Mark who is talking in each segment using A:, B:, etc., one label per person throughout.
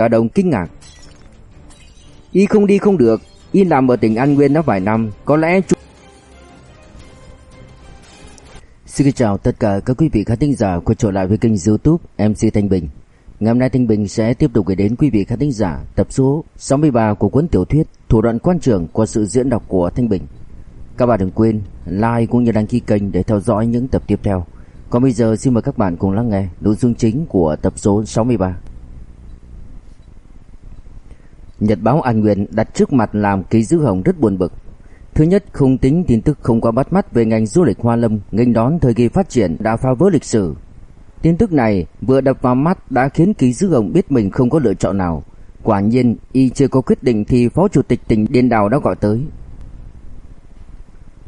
A: Cả đồng kinh ngạc. Y không đi không được, Y làm ở tỉnh An Nguyên đã vài năm, có lẽ chú... Xin chào tất cả các quý vị khán thính giả quay trở lại với kênh youtube MC Thanh Bình. Ngày hôm nay Thanh Bình sẽ tiếp tục gửi đến quý vị khán thính giả tập số 63 của cuốn tiểu thuyết Thủ đoạn quan trường qua sự diễn đọc của Thanh Bình. Các bạn đừng quên like cũng như đăng ký kênh để theo dõi những tập tiếp theo. Còn bây giờ xin mời các bạn cùng lắng nghe nội dung chính của tập số 63. Nhật báo An Nguyên đặt trước mặt làm ký dư hồng rất buồn bực. Thứ nhất, không tính tin tức không quá bắt mắt về ngành du lịch Hoa Lâm nghênh đón thời kỳ phát triển đã phá vỡ lịch sử. Tin tức này vừa đập vào mắt đã khiến ký dư hồng biết mình không có lựa chọn nào. Quả nhiên, y chưa có quyết định thì Phó Chủ tịch tỉnh Điền Đào đã gọi tới.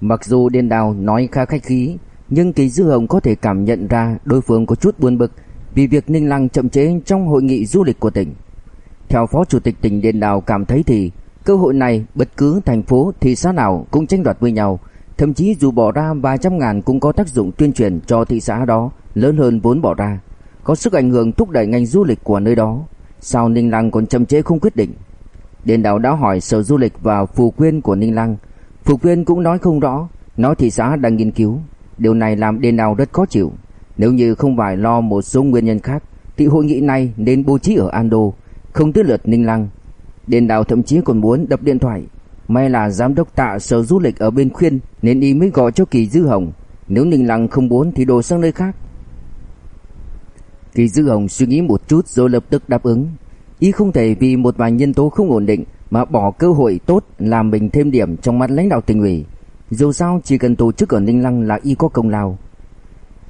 A: Mặc dù Điền Đào nói khá khách khí, nhưng Kỳ Dư Hồng có thể cảm nhận ra đối phương có chút buồn bực vì việc Ninh Lăng chậm chế trong hội nghị du lịch của tỉnh. Theo Phó Chủ tịch tỉnh Điền Đào cảm thấy thì cơ hội này bất cứ thành phố thị xã nào cũng tranh đoạt với nhau, thậm chí dù bỏ ra vài trăm ngàn cũng có tác dụng tuyên truyền cho thị xã đó lớn hơn vốn bỏ ra, có sức ảnh hưởng thúc đẩy ngành du lịch của nơi đó. Sao Ninh Lăng còn chậm chế không quyết định? Điền Đào đã hỏi Sở Du lịch và Phù Quyên của Ninh Lăng. Phù Quyên cũng nói không rõ, nói thị xã đang nghiên cứu. Điều này làm Điền Đào rất khó chịu. Nếu như không phải lo một số nguyên nhân khác, thì hội nghị này nên bố trí ở Ando, không tới lượt Ninh Lăng. Điền Đào thậm chí còn muốn đập điện thoại. May là giám đốc tạ sở du lịch ở bên khuyên nên y mới gọi cho Kỳ Dư Hồng. Nếu Ninh Lăng không muốn thì đổi sang nơi khác. Kỳ Dư Hồng suy nghĩ một chút rồi lập tức đáp ứng. Y không thể vì một vài nhân tố không ổn định mà bỏ cơ hội tốt làm mình thêm điểm trong mắt lãnh đạo tỉnh ủy. Dù sao chỉ cần tổ chức ở Ninh Lăng là y có công lao.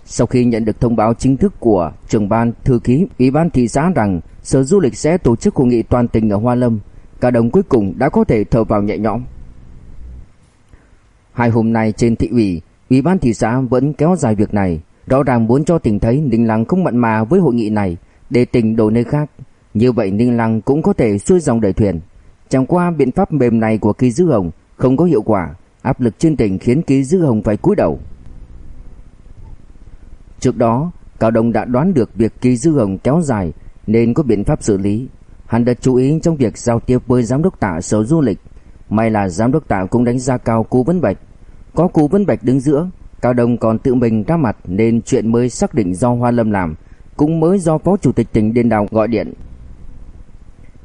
A: Sau khi nhận được thông báo chính thức của trưởng ban thư ký ủy ban thị xã rằng Sở Du lịch sẽ tổ chức hội nghị toàn tỉnh ở Hoa Lâm, cả đồng cuối cùng đã có thể thở vào nhẹ nhõm. Hai hôm nay trên thị ủy, ủy ban thị xã vẫn kéo dài việc này, rõ ràng muốn cho tỉnh thấy Ninh Lăng không mặn mà với hội nghị này, để tỉnh đổi nơi khác. Như vậy Ninh Lăng cũng có thể xuôi dòng đẩy thuyền. Chẳng qua biện pháp mềm này của Kỳ Dư Hồng không có hiệu quả, áp lực trên tỉnh khiến Kỳ Dư Hồng phải cúi đầu. Trước đó, Cao Đông đã đoán được việc Kỳ Dư Hồng kéo dài nên có biện pháp xử lý. Hắn đã chú ý trong việc giao tiếp với giám đốc tạ sở du lịch. May là giám đốc tạ cũng đánh giá cao Cú vấn Bạch. Có Cú vấn Bạch đứng giữa, Cao Đông còn tự mình ra mặt nên chuyện mới xác định do Hoa Lâm làm, cũng mới do Phó Chủ tịch tỉnh Điền Đào gọi điện.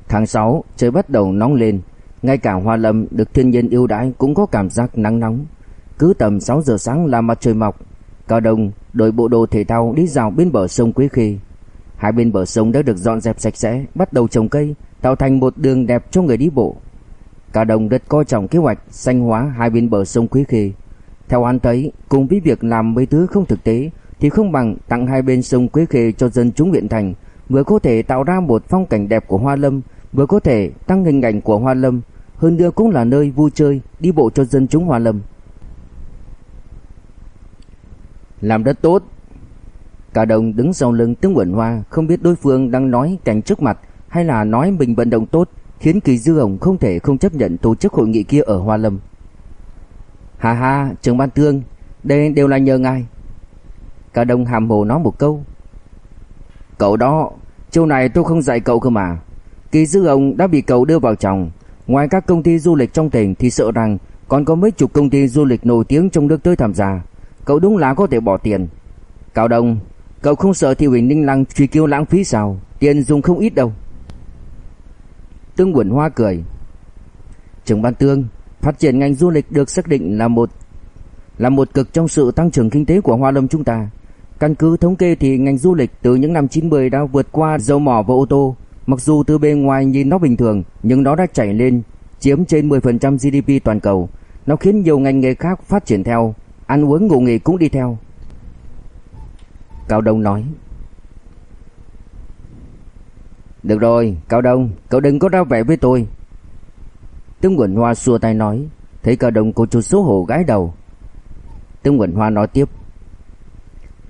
A: Tháng 6, trời bắt đầu nóng lên, ngay cả Hoa Lâm được thiên nhiên yêu đãi cũng có cảm giác nắng nóng. Cứ tầm 6 giờ sáng là mặt trời mọc, Cao Đông đội bộ đồ thể thao đi dạo bên bờ sông Quế Khê. Hai bên bờ sông đã được dọn dẹp sạch sẽ, bắt đầu trồng cây, tạo thành một đường đẹp cho người đi bộ. cả đồng rất coi trọng kế hoạch xanh hóa hai bên bờ sông Quế Khê. Theo anh thấy, cùng với việc làm mấy thứ không thực tế thì không bằng tặng hai bên sông Quế Khê cho dân chúng huyện thành, vừa có thể tạo ra một phong cảnh đẹp của Hoa Lâm, vừa có thể tăng hình ảnh của Hoa Lâm, hơn nữa cũng là nơi vui chơi, đi bộ cho dân chúng Hoa Lâm. Làm rất tốt. Cả đồng đứng sau lưng tướng Quẩn Hoa, không biết đối phương đang nói cảnh trước mặt hay là nói mình vận động tốt, khiến Kỳ Dư Hồng không thể không chấp nhận tổ chức hội nghị kia ở Hoa Lâm. Hà hà, trưởng ban tương, đây đều là nhờ ngài. Cả đồng hàm hồ nói một câu. Cậu đó, châu này tôi không dạy cậu cơ mà. Kỳ Dư Hồng đã bị cậu đưa vào chồng. Ngoài các công ty du lịch trong tỉnh thì sợ rằng còn có mấy chục công ty du lịch nổi tiếng trong nước tới tham gia. Cậu đúng là có thể bỏ tiền. Cao Đông, cậu không sợ thi ủy Ninh Lăng truy cứu lãng phí sao? Tiền dùng không ít đâu. Tương Quẩn Hoa cười. Trưởng ban tương, phát triển ngành du lịch được xác định là một là một cực trong sự tăng trưởng kinh tế của Hoa Lâm chúng ta. Căn cứ thống kê thì ngành du lịch từ những năm 90 đã vượt qua dầu mỏ và ô tô. Mặc dù từ bên ngoài nhìn nó bình thường, nhưng nó đã chảy lên, chiếm trên 10% GDP toàn cầu. Nó khiến nhiều ngành nghề khác phát triển theo, ăn uống ngủ nghỉ cũng đi theo. Cao Đông nói. Được rồi, Cao Đông, cậu đừng có ra vẻ với tôi. Tướng Quỳnh Hoa xua tay nói, thấy Cao Đông cô chút xấu hổ gái đầu. Tướng Quỳnh Hoa nói tiếp.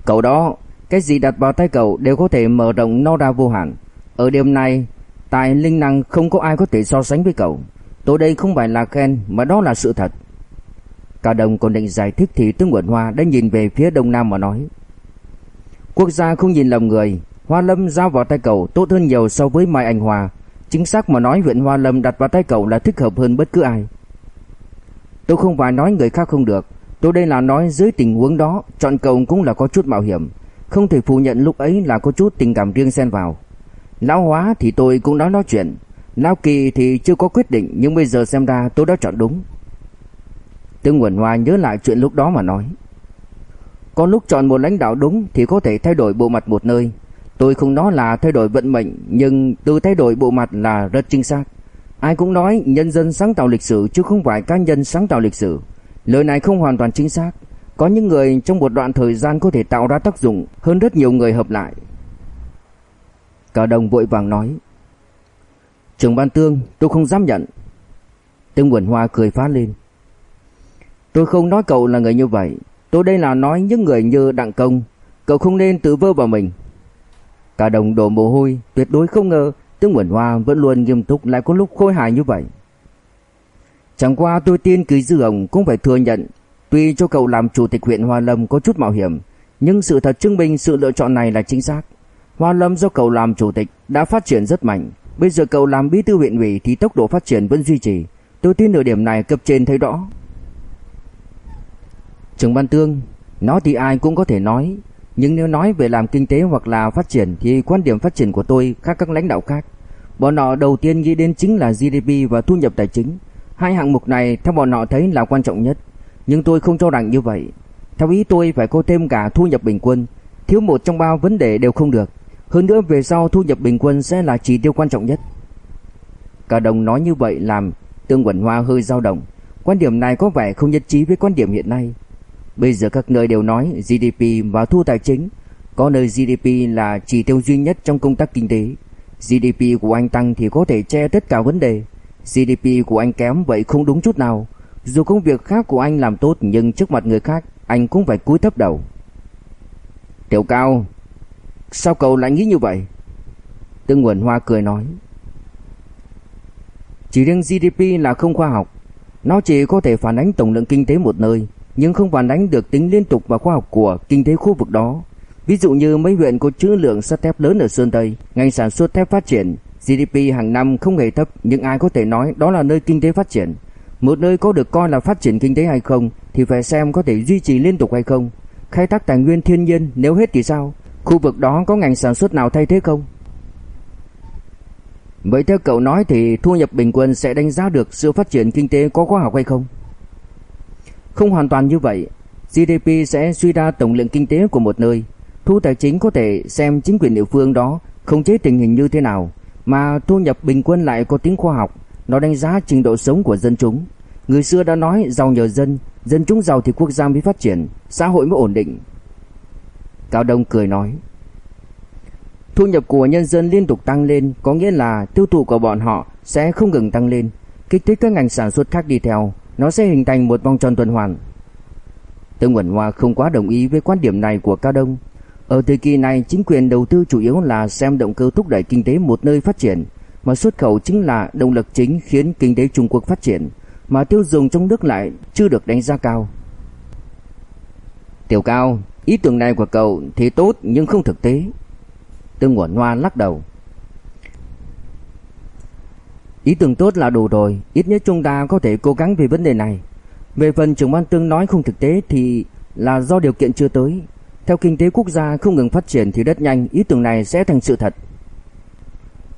A: Cậu đó, cái gì đặt vào tay cậu đều có thể mở rộng nó ra vô hạn. Ở điểm này, tài linh năng không có ai có thể so sánh với cậu. Tôi đây không phải là khen mà đó là sự thật. Cao Đông còn định giải thích thì Tướng Quẩn Hoa đã nhìn về phía đông nam mà nói. Quốc gia không nhìn lầm người, Hoa Lâm giao vào tay cậu tốt hơn nhiều so với Mai Anh Hòa. Chính xác mà nói huyện Hoa Lâm đặt vào tay cậu là thích hợp hơn bất cứ ai. Tôi không phải nói người khác không được, tôi đây là nói dưới tình huống đó, chọn cậu cũng là có chút mạo hiểm, không thể phủ nhận lúc ấy là có chút tình cảm riêng xen vào. Lão Hóa thì tôi cũng đã nói chuyện, Lão Kỳ thì chưa có quyết định nhưng bây giờ xem ra tôi đã chọn đúng. Tương Nguồn Hoa nhớ lại chuyện lúc đó mà nói. Có lúc chọn một lãnh đạo đúng thì có thể thay đổi bộ mặt một nơi. Tôi không nói là thay đổi vận mệnh, nhưng từ thay đổi bộ mặt là rất chính xác. Ai cũng nói nhân dân sáng tạo lịch sử chứ không phải cá nhân sáng tạo lịch sử. Lời này không hoàn toàn chính xác. Có những người trong một đoạn thời gian có thể tạo ra tác dụng hơn rất nhiều người hợp lại. Cả đồng vội vàng nói. Trường ban tương, tôi không dám nhận. Tương Quẩn Hoa cười phá lên. Tôi không nói cậu là người như vậy. Tôi đây là nói những người như Đặng Công. Cậu không nên tự vơ vào mình. Cả đồng đổ mồ hôi, tuyệt đối không ngờ tướng Quẩn Hoa vẫn luôn nghiêm túc lại có lúc khôi hài như vậy. Chẳng qua tôi tin ký Dư Hồng cũng phải thừa nhận, tuy cho cậu làm chủ tịch huyện Hoa Lâm có chút mạo hiểm, nhưng sự thật chứng minh sự lựa chọn này là chính xác. Hoa Lâm do cậu làm chủ tịch đã phát triển rất mạnh, bây giờ cậu làm bí thư huyện ủy thì tốc độ phát triển vẫn duy trì. Tôi tin ở điểm này cấp trên thấy rõ. Trường Ban Tương, nói thì ai cũng có thể nói, nhưng nếu nói về làm kinh tế hoặc là phát triển thì quan điểm phát triển của tôi khác các lãnh đạo khác. Bọn họ đầu tiên nghĩ đến chính là GDP và thu nhập tài chính. Hai hạng mục này theo bọn họ thấy là quan trọng nhất, nhưng tôi không cho rằng như vậy. Theo ý tôi phải có thêm cả thu nhập bình quân, thiếu một trong ba vấn đề đều không được. Hơn nữa về sau thu nhập bình quân sẽ là chỉ tiêu quan trọng nhất. Cả đồng nói như vậy làm Tương Quẩn Hoa hơi dao động. Quan điểm này có vẻ không nhất trí với quan điểm hiện nay. Bây giờ các nơi đều nói GDP và thu tài chính, có nơi GDP là chỉ tiêu duy nhất trong công tác kinh tế. GDP của anh tăng thì có thể che tất cả vấn đề. GDP của anh kém vậy không đúng chút nào. Dù công việc khác của anh làm tốt nhưng trước mặt người khác anh cũng phải cúi thấp đầu. Tiểu Cao, sao cậu lại nghĩ như vậy? Tương Nguồn Hoa cười nói. Chỉ riêng GDP là không khoa học, nó chỉ có thể phản ánh tổng lượng kinh tế một nơi, nhưng không phản ánh được tính liên tục và khoa học của kinh tế khu vực đó. Ví dụ như mấy huyện có trữ lượng sắt thép lớn ở Sơn Tây, ngành sản xuất thép phát triển, GDP hàng năm không hề thấp, nhưng ai có thể nói đó là nơi kinh tế phát triển. Một nơi có được coi là phát triển kinh tế hay không thì phải xem có thể duy trì liên tục hay không. Khai thác tài nguyên thiên nhiên nếu hết thì sao? Khu vực đó có ngành sản xuất nào thay thế không? Vậy theo cậu nói thì thu nhập bình quân sẽ đánh giá được sự phát triển kinh tế có khoa học hay không? Không hoàn toàn như vậy. GDP sẽ suy ra tổng lượng kinh tế của một nơi. Thu tài chính có thể xem chính quyền địa phương đó khống chế tình hình như thế nào, mà thu nhập bình quân lại có tính khoa học, nó đánh giá trình độ sống của dân chúng. Người xưa đã nói giàu nhờ dân, dân chúng giàu thì quốc gia mới phát triển, xã hội mới ổn định. Cao Đông cười nói: Thu nhập của nhân dân liên tục tăng lên, có nghĩa là tiêu thụ của bọn họ sẽ không ngừng tăng lên, kích thích các ngành sản xuất khác đi theo, nó sẽ hình thành một vòng tròn tuần hoàn. Tương Quẩn Hoa không quá đồng ý với quan điểm này của Cao Đông. Ở thời kỳ này, chính quyền đầu tư chủ yếu là xem động cơ thúc đẩy kinh tế một nơi phát triển, mà xuất khẩu chính là động lực chính khiến kinh tế Trung Quốc phát triển, mà tiêu dùng trong nước lại chưa được đánh giá cao. Tiểu Cao, ý tưởng này của cậu thì tốt nhưng không thực tế. Tương Quẩn Hoa lắc đầu. Ý tưởng tốt là đủ rồi, ít nhất chúng ta có thể cố gắng về vấn đề này. Về phần trưởng ban tương nói không thực tế thì là do điều kiện chưa tới. Theo kinh tế quốc gia không ngừng phát triển thì rất nhanh ý tưởng này sẽ thành sự thật.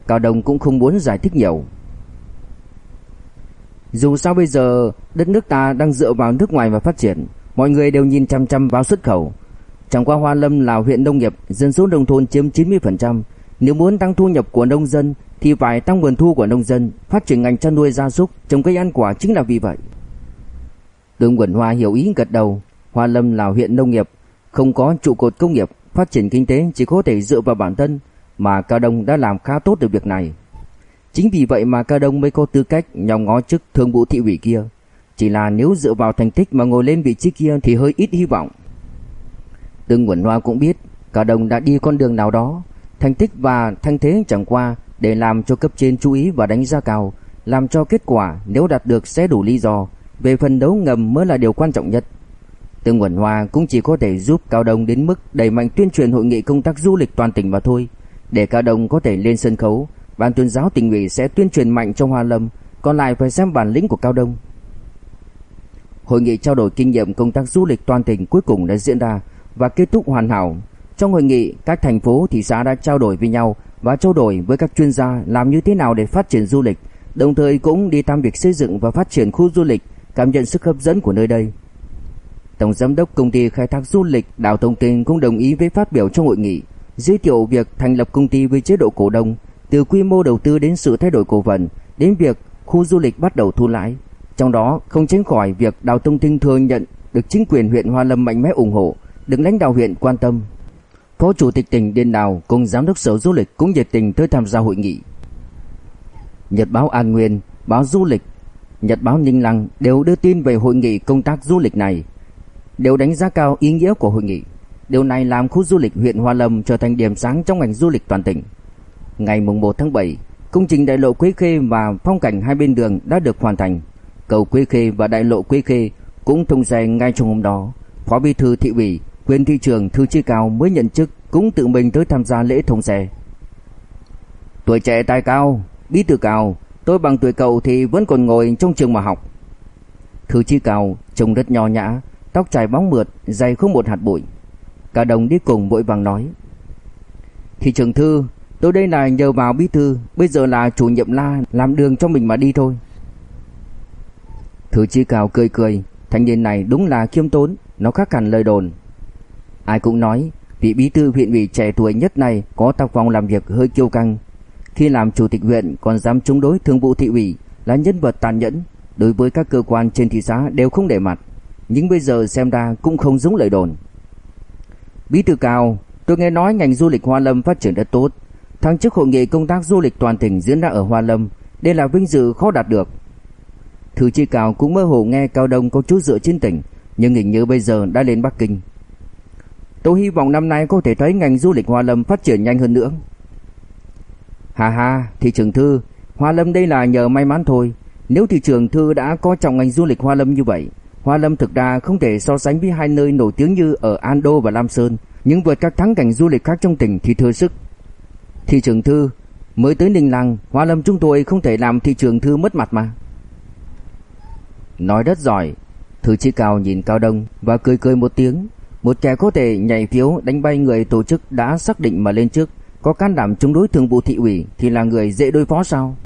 A: Cao đồng cũng không muốn giải thích nhiều. Dù sao bây giờ đất nước ta đang dựa vào nước ngoài và phát triển, mọi người đều nhìn chăm chăm vào xuất khẩu. Chẳng qua Hoa Lâm là huyện nông nghiệp, dân số nông thôn chiếm 90%, nếu muốn tăng thu nhập của nông dân thì phải tăng nguồn thu của nông dân, phát triển ngành chăn nuôi gia súc, trồng cây ăn quả chính là vì vậy. Đường Quẩn Hoa hiểu ý gật đầu, Hoa Lâm là huyện nông nghiệp, không có trụ cột công nghiệp, phát triển kinh tế chỉ có thể dựa vào bản thân, mà Cao Đông đã làm khá tốt được việc này. Chính vì vậy mà Cao Đông mới có tư cách nhòm ngó chức thương vụ thị ủy kia. Chỉ là nếu dựa vào thành tích mà ngồi lên vị trí kia thì hơi ít hy vọng. Tương Quẩn Hoa cũng biết Cao Đông đã đi con đường nào đó, thành tích và thanh thế chẳng qua để làm cho cấp trên chú ý và đánh giá cao, làm cho kết quả nếu đạt được sẽ đủ lý do, về phần đấu ngầm mới là điều quan trọng nhất. Tương Quẩn Hoa cũng chỉ có thể giúp Cao Đông đến mức đẩy mạnh tuyên truyền hội nghị công tác du lịch toàn tỉnh mà thôi, để Cao Đông có thể lên sân khấu ban tuyên giáo tỉnh ủy sẽ tuyên truyền mạnh trong Hoa Lâm, còn lại phải xem bản lĩnh của Cao Đông. Hội nghị trao đổi kinh nghiệm công tác du lịch toàn tỉnh cuối cùng đã diễn ra và kết thúc hoàn hảo. Trong hội nghị, các thành phố thị xã đã trao đổi với nhau và trao đổi với các chuyên gia làm như thế nào để phát triển du lịch, đồng thời cũng đi thăm việc xây dựng và phát triển khu du lịch, cảm nhận sức hấp dẫn của nơi đây. Tổng giám đốc công ty khai thác du lịch Đào Thông Tin cũng đồng ý với phát biểu trong hội nghị, giới thiệu việc thành lập công ty với chế độ cổ đông, từ quy mô đầu tư đến sự thay đổi cổ phần, đến việc khu du lịch bắt đầu thu lãi. Trong đó không tránh khỏi việc Đào Thông Tin thừa nhận được chính quyền huyện Hoa Lâm mạnh mẽ ủng hộ, được lãnh đạo huyện quan tâm. Phó chủ tịch tỉnh Điền Đào cùng giám đốc sở du lịch cũng nhiệt tình tới tham gia hội nghị. Nhật báo An Nguyên, báo du lịch, Nhật báo Ninh Lăng đều đưa tin về hội nghị công tác du lịch này, đều đánh giá cao ý nghĩa của hội nghị. Điều này làm khu du lịch huyện Hoa Lâm trở thành điểm sáng trong ngành du lịch toàn tỉnh. Ngày 1 tháng 7, công trình đại lộ Quế Khê và phong cảnh hai bên đường đã được hoàn thành. Cầu Quế Khê và đại lộ Quế Khê cũng thông xe ngay trong hôm đó. Phó Bí thư thị ủy, quyền thị trưởng Thư Chi Cao mới nhận chức cũng tự mình tới tham gia lễ thông xe. Tuổi trẻ tài cao, bí thư cao, tôi bằng tuổi cậu thì vẫn còn ngồi trong trường mà học. Thư Chi Cao trông rất nho nhã, tóc trải bóng mượt, dày không một hạt bụi. Cả đồng đi cùng vội vàng nói. Thị trưởng Thư, tôi đây là nhờ vào bí thư, bây giờ là chủ nhiệm la, làm đường cho mình mà đi thôi. Thư Chi Cao cười cười, thanh niên này đúng là khiêm tốn, nó khác hẳn lời đồn. Ai cũng nói vị bí thư huyện ủy trẻ tuổi nhất này có tác phong làm việc hơi kiêu căng. Khi làm chủ tịch huyện còn dám chống đối thường vụ thị ủy là nhân vật tàn nhẫn, đối với các cơ quan trên thị xã đều không để mặt. Nhưng bây giờ xem ra cũng không giống lời đồn. Bí thư cao, tôi nghe nói ngành du lịch Hoa Lâm phát triển rất tốt. Tháng trước hội nghị công tác du lịch toàn tỉnh diễn ra ở Hoa Lâm, đây là vinh dự khó đạt được. Thư chi cao cũng mơ hồ nghe Cao Đông có chút dựa trên tỉnh, nhưng hình như bây giờ đã lên Bắc Kinh. Tôi hy vọng năm nay có thể thấy ngành du lịch Hoa Lâm phát triển nhanh hơn nữa. Hà hà, thị trường Thư, Hoa Lâm đây là nhờ may mắn thôi. Nếu thị trường Thư đã có trọng ngành du lịch Hoa Lâm như vậy, Hoa Lâm thực ra không thể so sánh với hai nơi nổi tiếng như ở An Đô và Lam Sơn, nhưng vượt các thắng cảnh du lịch khác trong tỉnh thì thừa sức. Thị trường Thư, mới tới Ninh Lăng, Hoa Lâm chúng tôi không thể làm thị trường Thư mất mặt mà. Nói rất giỏi, Thư Chí Cao nhìn Cao Đông và cười cười một tiếng, một kẻ có thể nhảy phiếu đánh bay người tổ chức đã xác định mà lên trước, có can đảm chống đối thường vụ thị ủy thì là người dễ đối phó sao?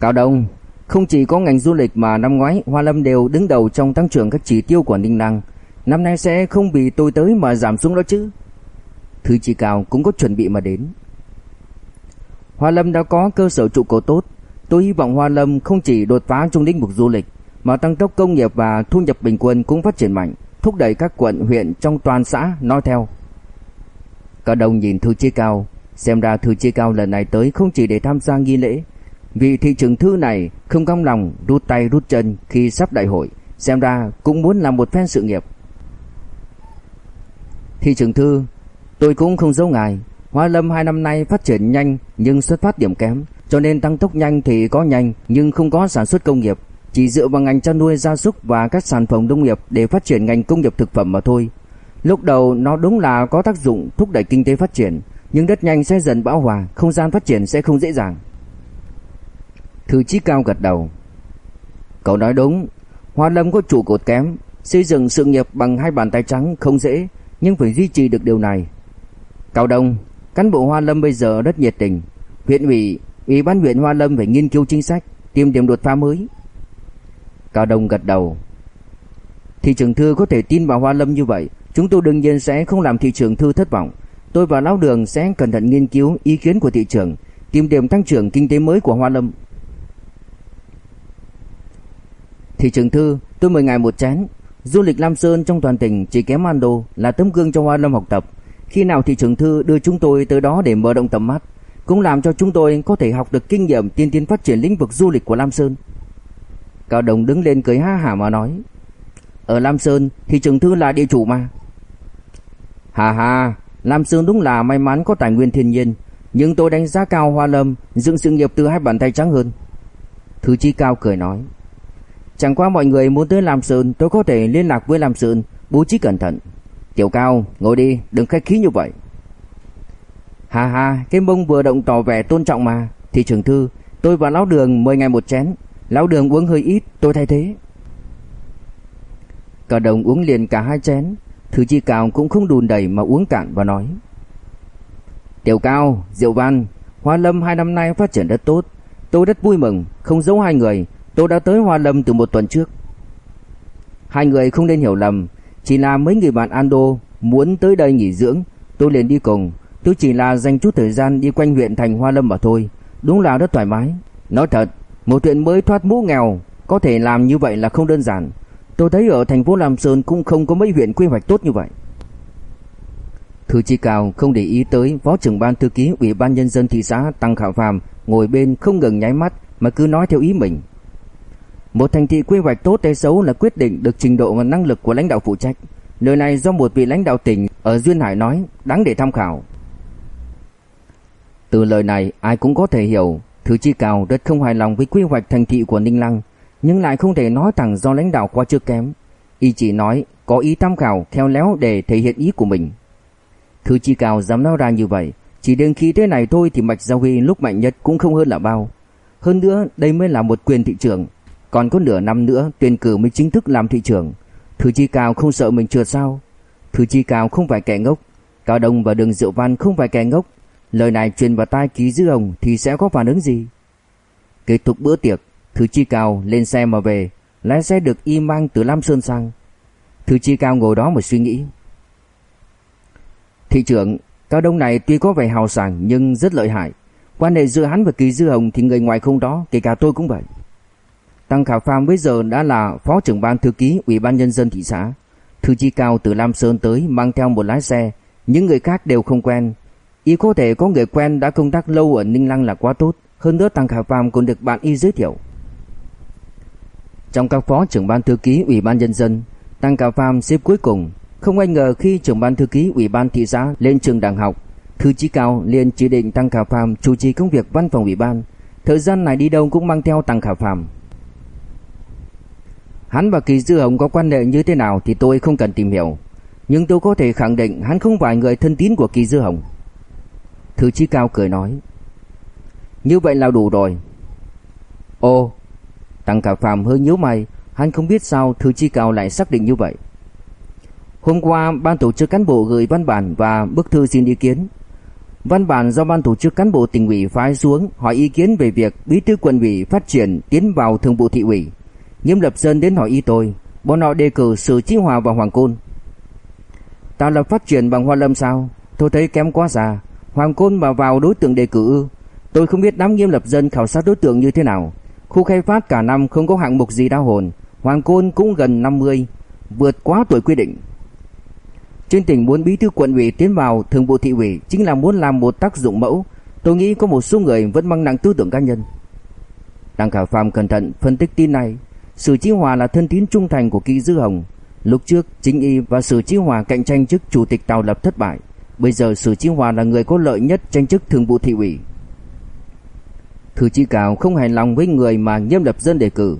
A: Cao Đông, không chỉ có ngành du lịch mà năm ngoái Hoa Lâm đều đứng đầu trong tăng trưởng các chỉ tiêu của Ninh Năng, năm nay sẽ không bị tôi tới mà giảm xuống đó chứ. Thứ chỉ cao cũng có chuẩn bị mà đến. Hoa Lâm đã có cơ sở trụ cột tốt, tôi hy vọng Hoa Lâm không chỉ đột phá trong lĩnh vực du lịch mà tăng tốc công nghiệp và thu nhập bình quân cũng phát triển mạnh, thúc đẩy các quận huyện trong toàn xã nói theo. Cả đồng nhìn Thư Chi Cao, xem ra Thư Chi Cao lần này tới không chỉ để tham gia nghi lễ, vì thị trưởng Thư này không cam lòng rút tay rút chân khi sắp đại hội, xem ra cũng muốn làm một phen sự nghiệp. Thị trưởng Thư, tôi cũng không giấu ngài, Hoa Lâm hai năm nay phát triển nhanh nhưng xuất phát điểm kém, cho nên tăng tốc nhanh thì có nhanh nhưng không có sản xuất công nghiệp, chỉ dựa vào ngành chăn nuôi gia súc và các sản phẩm nông nghiệp để phát triển ngành công nghiệp thực phẩm mà thôi. Lúc đầu nó đúng là có tác dụng thúc đẩy kinh tế phát triển, nhưng đất nhanh sẽ dần bão hòa, không gian phát triển sẽ không dễ dàng. Thư Chí Cao gật đầu. Cậu nói đúng, Hoa Lâm có trụ cột kém, xây dựng sự nghiệp bằng hai bàn tay trắng không dễ, nhưng phải duy trì được điều này. Cao Đông, cán bộ Hoa Lâm bây giờ rất nhiệt tình, huyện ủy, ủy ban huyện Hoa Lâm phải nghiên cứu chính sách, tìm điểm đột phá mới. Cao Đông gật đầu. Thị trưởng Thư có thể tin vào Hoa Lâm như vậy, chúng tôi đương nhiên sẽ không làm thị trưởng Thư thất vọng. Tôi và Lão Đường sẽ cẩn thận nghiên cứu ý kiến của thị trưởng, tìm điểm tăng trưởng kinh tế mới của Hoa Lâm. Thị trưởng Thư, tôi mời ngài một chén. Du lịch Lam Sơn trong toàn tỉnh chỉ kém Ando là tấm gương cho Hoa Lâm học tập. Khi nào thị trưởng Thư đưa chúng tôi tới đó để mở rộng tầm mắt, cũng làm cho chúng tôi có thể học được kinh nghiệm tiên tiến phát triển lĩnh vực du lịch của Lam Sơn. Cao Đồng đứng lên cười ha hả mà nói Ở Lam Sơn thì trường thư là địa chủ mà Hà hà Lam Sơn đúng là may mắn có tài nguyên thiên nhiên Nhưng tôi đánh giá cao Hoa Lâm Dựng sự nghiệp từ hai bàn tay trắng hơn Thứ chi cao cười nói Chẳng qua mọi người muốn tới Lam Sơn Tôi có thể liên lạc với Lam Sơn Bố trí cẩn thận Tiểu cao ngồi đi đừng khách khí như vậy Hà hà, cái mông vừa động tỏ vẻ tôn trọng mà. thì trưởng thư, tôi và lão đường mời ngài một chén. Lão đường uống hơi ít, tôi thay thế. Cả đồng uống liền cả hai chén. Thứ chi cao cũng không đùn đầy mà uống cạn và nói. Tiểu cao, Diệu Văn, Hoa Lâm hai năm nay phát triển rất tốt. Tôi rất vui mừng, không giấu hai người. Tôi đã tới Hoa Lâm từ một tuần trước. Hai người không nên hiểu lầm, chỉ là mấy người bạn Ando muốn tới đây nghỉ dưỡng, tôi liền đi cùng. Tôi chỉ là dành chút thời gian đi quanh huyện thành Hoa Lâm mà thôi, đúng là rất thoải mái. Nói thật, một huyện mới thoát mũ nghèo, có thể làm như vậy là không đơn giản. Tôi thấy ở thành phố Lam Sơn cũng không có mấy huyện quy hoạch tốt như vậy. Thư Chi Cao không để ý tới Phó trưởng ban thư ký Ủy ban nhân dân thị xã Tăng Khảo Phàm ngồi bên không ngừng nháy mắt mà cứ nói theo ý mình. Một thành thị quy hoạch tốt hay xấu là quyết định được trình độ và năng lực của lãnh đạo phụ trách. Lời này do một vị lãnh đạo tỉnh ở Duyên Hải nói, đáng để tham khảo. Từ lời này ai cũng có thể hiểu, Thứ Chi Cao rất không hài lòng với quy hoạch thành thị của Ninh Lăng, nhưng lại không thể nói thẳng do lãnh đạo quá chưa kém. Y chỉ nói có ý tham khảo khéo léo để thể hiện ý của mình. Thứ Chi Cao dám nói ra như vậy, chỉ đến khi thế này thôi thì Mạch Giao Huy lúc mạnh nhất cũng không hơn là bao. Hơn nữa, đây mới là một quyền thị trường, còn có nửa năm nữa tuyển cử mới chính thức làm thị trưởng. Thứ Chi Cao không sợ mình trượt sao? Thứ Chi Cao không phải kẻ ngốc, Cao Đông và Đường Diệu Văn không phải kẻ ngốc. Lời này truyền vào tai Ký Dư Hồng thì sẽ có phản ứng gì? Kết thúc bữa tiệc, Thứ Chi Cao lên xe mà về, lái xe được y mang từ Lam Sơn sang. Thứ Chi Cao ngồi đó mà suy nghĩ. Thị trưởng, Cao Đông này tuy có vẻ hào sảng nhưng rất lợi hại. Quan hệ giữa hắn và Kỳ Dư Hồng thì người ngoài không đó, kể cả tôi cũng vậy. Tăng Khả Phàm bây giờ đã là phó trưởng ban thư ký Ủy ban nhân dân thị xã. Thư chi cao từ Lam Sơn tới mang theo một lái xe, những người khác đều không quen. Y có thể có người quen đã công tác lâu ở Ninh Lăng là quá tốt, hơn nữa Tăng Khả Phàm còn được bạn y giới thiệu. Trong các phó trưởng ban thư ký Ủy ban nhân dân, Tăng Khả Phàm xếp cuối cùng, không ai ngờ khi trưởng ban thư ký Ủy ban thị xã lên trường đảng học, thư chí cao liền chỉ định Tăng Khả Phàm chủ trì công việc văn phòng ủy ban. Thời gian này đi đâu cũng mang theo Tăng Khả Phàm. Hắn và Kỳ Dư Hồng có quan hệ như thế nào thì tôi không cần tìm hiểu. Nhưng tôi có thể khẳng định hắn không phải người thân tín của Kỳ Dư Hồng. Thư Chí Cao cười nói. Như vậy là đủ rồi. Ồ, Tăng Cả Phạm hơi nhíu mày, hắn không biết sao Thư Chí Cao lại xác định như vậy. Hôm qua, ban tổ chức cán bộ gửi văn bản và bức thư xin ý kiến. Văn bản do ban tổ chức cán bộ tỉnh ủy phái xuống hỏi ý kiến về việc bí thư quận ủy phát triển tiến vào thường vụ thị ủy. Nghiêm Lập sơn đến hỏi ý tôi, bọn họ đề cử sự Chí Hòa và Hoàng Côn. Ta lập phát triển bằng Hoa Lâm sao? Tôi thấy kém quá già. Hoàng Côn mà vào đối tượng đề cử Tôi không biết đám Nghiêm Lập Dân khảo sát đối tượng như thế nào. Khu khai phát cả năm không có hạng mục gì đau hồn. Hoàng Côn cũng gần 50, vượt quá tuổi quy định. Trên tỉnh muốn bí thư quận ủy tiến vào thường vụ thị ủy chính là muốn làm một tác dụng mẫu. Tôi nghĩ có một số người vẫn mang nặng tư tưởng cá nhân. Đặng Khả Phạm cẩn thận phân tích tin này. Sử Chí Hòa là thân tín trung thành của Kỵ Dư Hồng. Lúc trước, chính y và Sử Chí Hòa cạnh tranh chức chủ tịch tàu Lập thất bại. Bây giờ Sử Chí Hòa là người có lợi nhất tranh chức thường vụ thị ủy. Thư Chí Cao không hài lòng với người mà Nghiêm Lập Dân đề cử,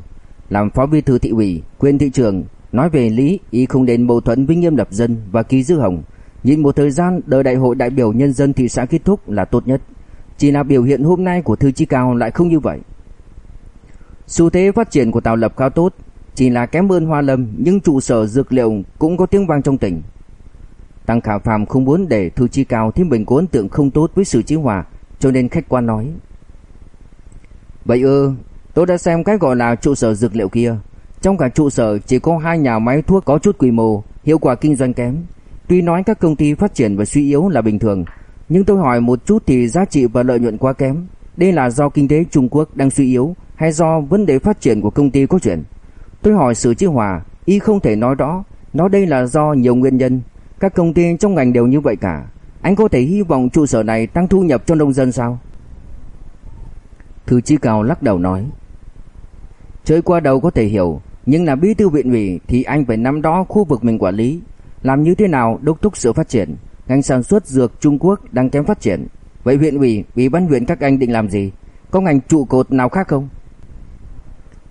A: làm phó bí thư thị ủy, quyền thị trưởng, nói về lý, y không đến mâu thuẫn với Nghiêm Lập Dân và Ký Dư Hồng. Nhìn một thời gian đợi đại hội đại biểu nhân dân thị xã kết thúc là tốt nhất. Chỉ là biểu hiện hôm nay của Thư Chí Cao lại không như vậy. Xu thế phát triển của Tào Lập khá tốt, chỉ là kém hơn Hoa Lâm nhưng trụ sở dược liệu cũng có tiếng vang trong tỉnh. Tăng Khả Phàm không muốn để thu Chi Cao thêm mình có ấn tượng không tốt với sự chí hòa, cho nên khách quan nói. Vậy ư, tôi đã xem cái gọi là trụ sở dược liệu kia. Trong cả trụ sở chỉ có hai nhà máy thuốc có chút quy mô, hiệu quả kinh doanh kém. Tuy nói các công ty phát triển và suy yếu là bình thường, nhưng tôi hỏi một chút thì giá trị và lợi nhuận quá kém. Đây là do kinh tế Trung Quốc đang suy yếu hay do vấn đề phát triển của công ty có chuyện? Tôi hỏi sự Chí Hòa, y không thể nói rõ, nó đây là do nhiều nguyên nhân, các công ty trong ngành đều như vậy cả. Anh có thể hy vọng trụ sở này tăng thu nhập cho nông dân sao? Thư Chí Cao lắc đầu nói, chơi qua đầu có thể hiểu, nhưng là bí thư viện ủy thì anh phải nắm đó khu vực mình quản lý, làm như thế nào đốc thúc sự phát triển. Ngành sản xuất dược Trung Quốc đang kém phát triển. Vậy huyện ủy, ủy ban huyện các anh định làm gì? Có ngành trụ cột nào khác không?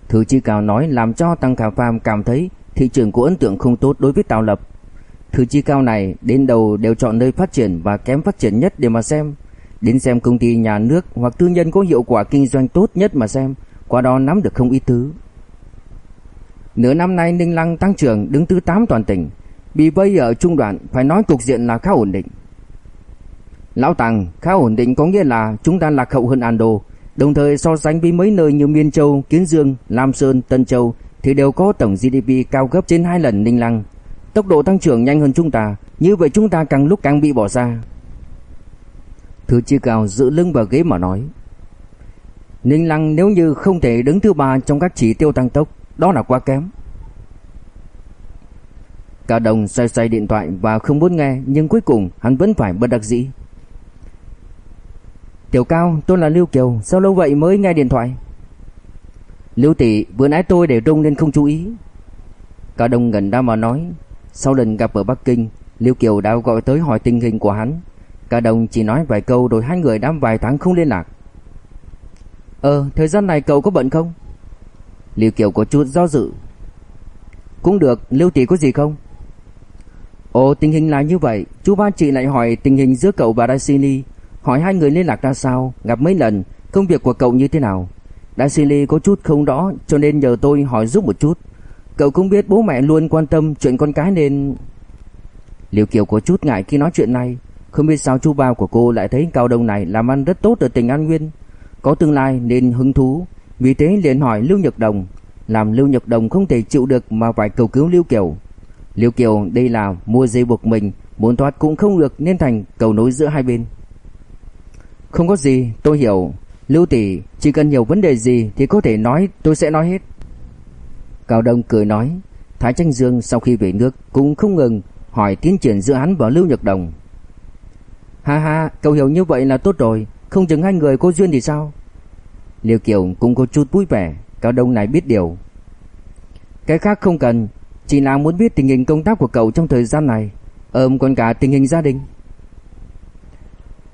A: Thứ Chi Cao nói làm cho Tăng Khả Phàm cảm thấy thị trường có ấn tượng không tốt đối với Tào Lập. Thứ Chi Cao này đến đầu đều chọn nơi phát triển và kém phát triển nhất để mà xem. Đến xem công ty nhà nước hoặc tư nhân có hiệu quả kinh doanh tốt nhất mà xem, qua đó nắm được không ít thứ. Nửa năm nay Ninh Lăng tăng trưởng đứng thứ 8 toàn tỉnh, bị vây ở trung đoạn phải nói cục diện là khá ổn định. Lão Tàng, khá ổn định có nghĩa là chúng ta lạc hậu hơn Ando, đồng thời so sánh với mấy nơi như Miên Châu, Kiến Dương, Lam Sơn, Tân Châu thì đều có tổng GDP cao gấp trên 2 lần Ninh Lăng. Tốc độ tăng trưởng nhanh hơn chúng ta, như vậy chúng ta càng lúc càng bị bỏ xa. Thứ chi cao giữ lưng vào ghế mà nói. Ninh Lăng nếu như không thể đứng thứ ba trong các chỉ tiêu tăng tốc, đó là quá kém. Cả đồng xoay xoay điện thoại và không muốn nghe nhưng cuối cùng hắn vẫn phải bất đắc dĩ. Tiểu Cao, tôi là Lưu Kiều, sao lâu vậy mới nghe điện thoại? Lưu tỷ, vừa nãy tôi để rung nên không chú ý. Cả đồng ngẩn ra mà nói, sau lần gặp ở Bắc Kinh, Lưu Kiều đã gọi tới hỏi tình hình của hắn. Cả đồng chỉ nói vài câu rồi hai người đã vài tháng không liên lạc. Ờ, thời gian này cậu có bận không? Lưu Kiều có chút do dự. Cũng được, Lưu tỷ có gì không? Ồ, tình hình là như vậy, chú ba chị lại hỏi tình hình giữa cậu và Daisy hỏi hai người liên lạc ra sao, gặp mấy lần, công việc của cậu như thế nào. Daisy có chút không rõ cho nên nhờ tôi hỏi giúp một chút. Cậu cũng biết bố mẹ luôn quan tâm chuyện con cái nên liễu Kiều có chút ngại khi nói chuyện này, không biết sao chú bao của cô lại thấy cao đông này làm ăn rất tốt ở tỉnh An Nguyên, có tương lai nên hứng thú, vì thế liền hỏi Lưu Nhật Đồng, làm Lưu Nhật Đồng không thể chịu được mà phải cầu cứu liễu Kiều. liễu Kiều đây là mua dây buộc mình, muốn thoát cũng không được nên thành cầu nối giữa hai bên. Không có gì, tôi hiểu. Lưu tỷ, chỉ cần nhiều vấn đề gì thì có thể nói, tôi sẽ nói hết. Cao Đông cười nói, Thái Tranh Dương sau khi về nước cũng không ngừng hỏi tiến triển dự án và Lưu Nhật Đồng. Ha ha, cậu hiểu như vậy là tốt rồi, không chừng hai người có duyên thì sao? Liêu Kiều cũng có chút vui vẻ, Cao Đông này biết điều. Cái khác không cần, chỉ là muốn biết tình hình công tác của cậu trong thời gian này, ôm còn cả tình hình gia đình.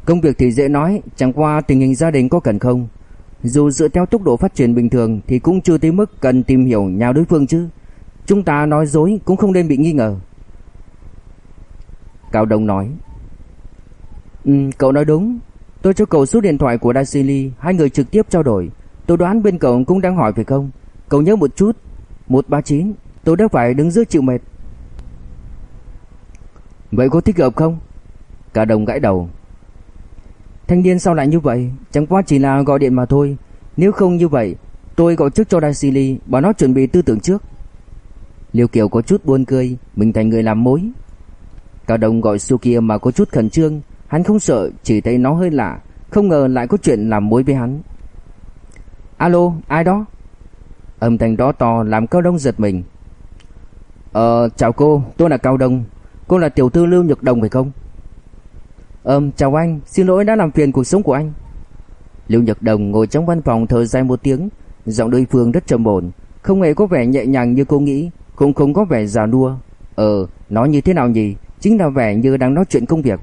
A: Công việc thì dễ nói, chẳng qua tình hình gia đình có cần không? Dù dựa theo tốc độ phát triển bình thường thì cũng chưa tới mức cần tìm hiểu nhau đối phương chứ. Chúng ta nói dối cũng không nên bị nghi ngờ. Cao Đông nói. Ừ, cậu nói đúng. Tôi cho cậu số điện thoại của Dasili, hai người trực tiếp trao đổi. Tôi đoán bên cậu cũng đang hỏi phải không? Cậu nhớ một chút. 139, tôi đã phải đứng dưới chịu mệt. Vậy có thích hợp không? Cả đồng gãi đầu. Thanh niên sao lại như vậy? Chẳng qua chỉ là gọi điện mà thôi. Nếu không như vậy, tôi gọi trước cho Dasili, bảo nó chuẩn bị tư tưởng trước. Liêu Kiều có chút buồn cười, mình thành người làm mối. Cao Đông gọi Sukia mà có chút khẩn trương, hắn không sợ, chỉ thấy nó hơi lạ, không ngờ lại có chuyện làm mối với hắn. Alo, ai đó? Âm thanh đó to làm Cao Đông giật mình. Ờ, chào cô, tôi là Cao Đông. Cô là tiểu thư Lưu Nhật Đồng phải không? Ừm, chào anh, xin lỗi đã làm phiền cuộc sống của anh. Lưu Nhật Đồng ngồi trong văn phòng thở dài một tiếng, giọng đối phương rất trầm ổn, không hề có vẻ nhẹ nhàng như cô nghĩ, cũng không có vẻ già nua. Ờ, nói như thế nào nhỉ? Chính là vẻ như đang nói chuyện công việc.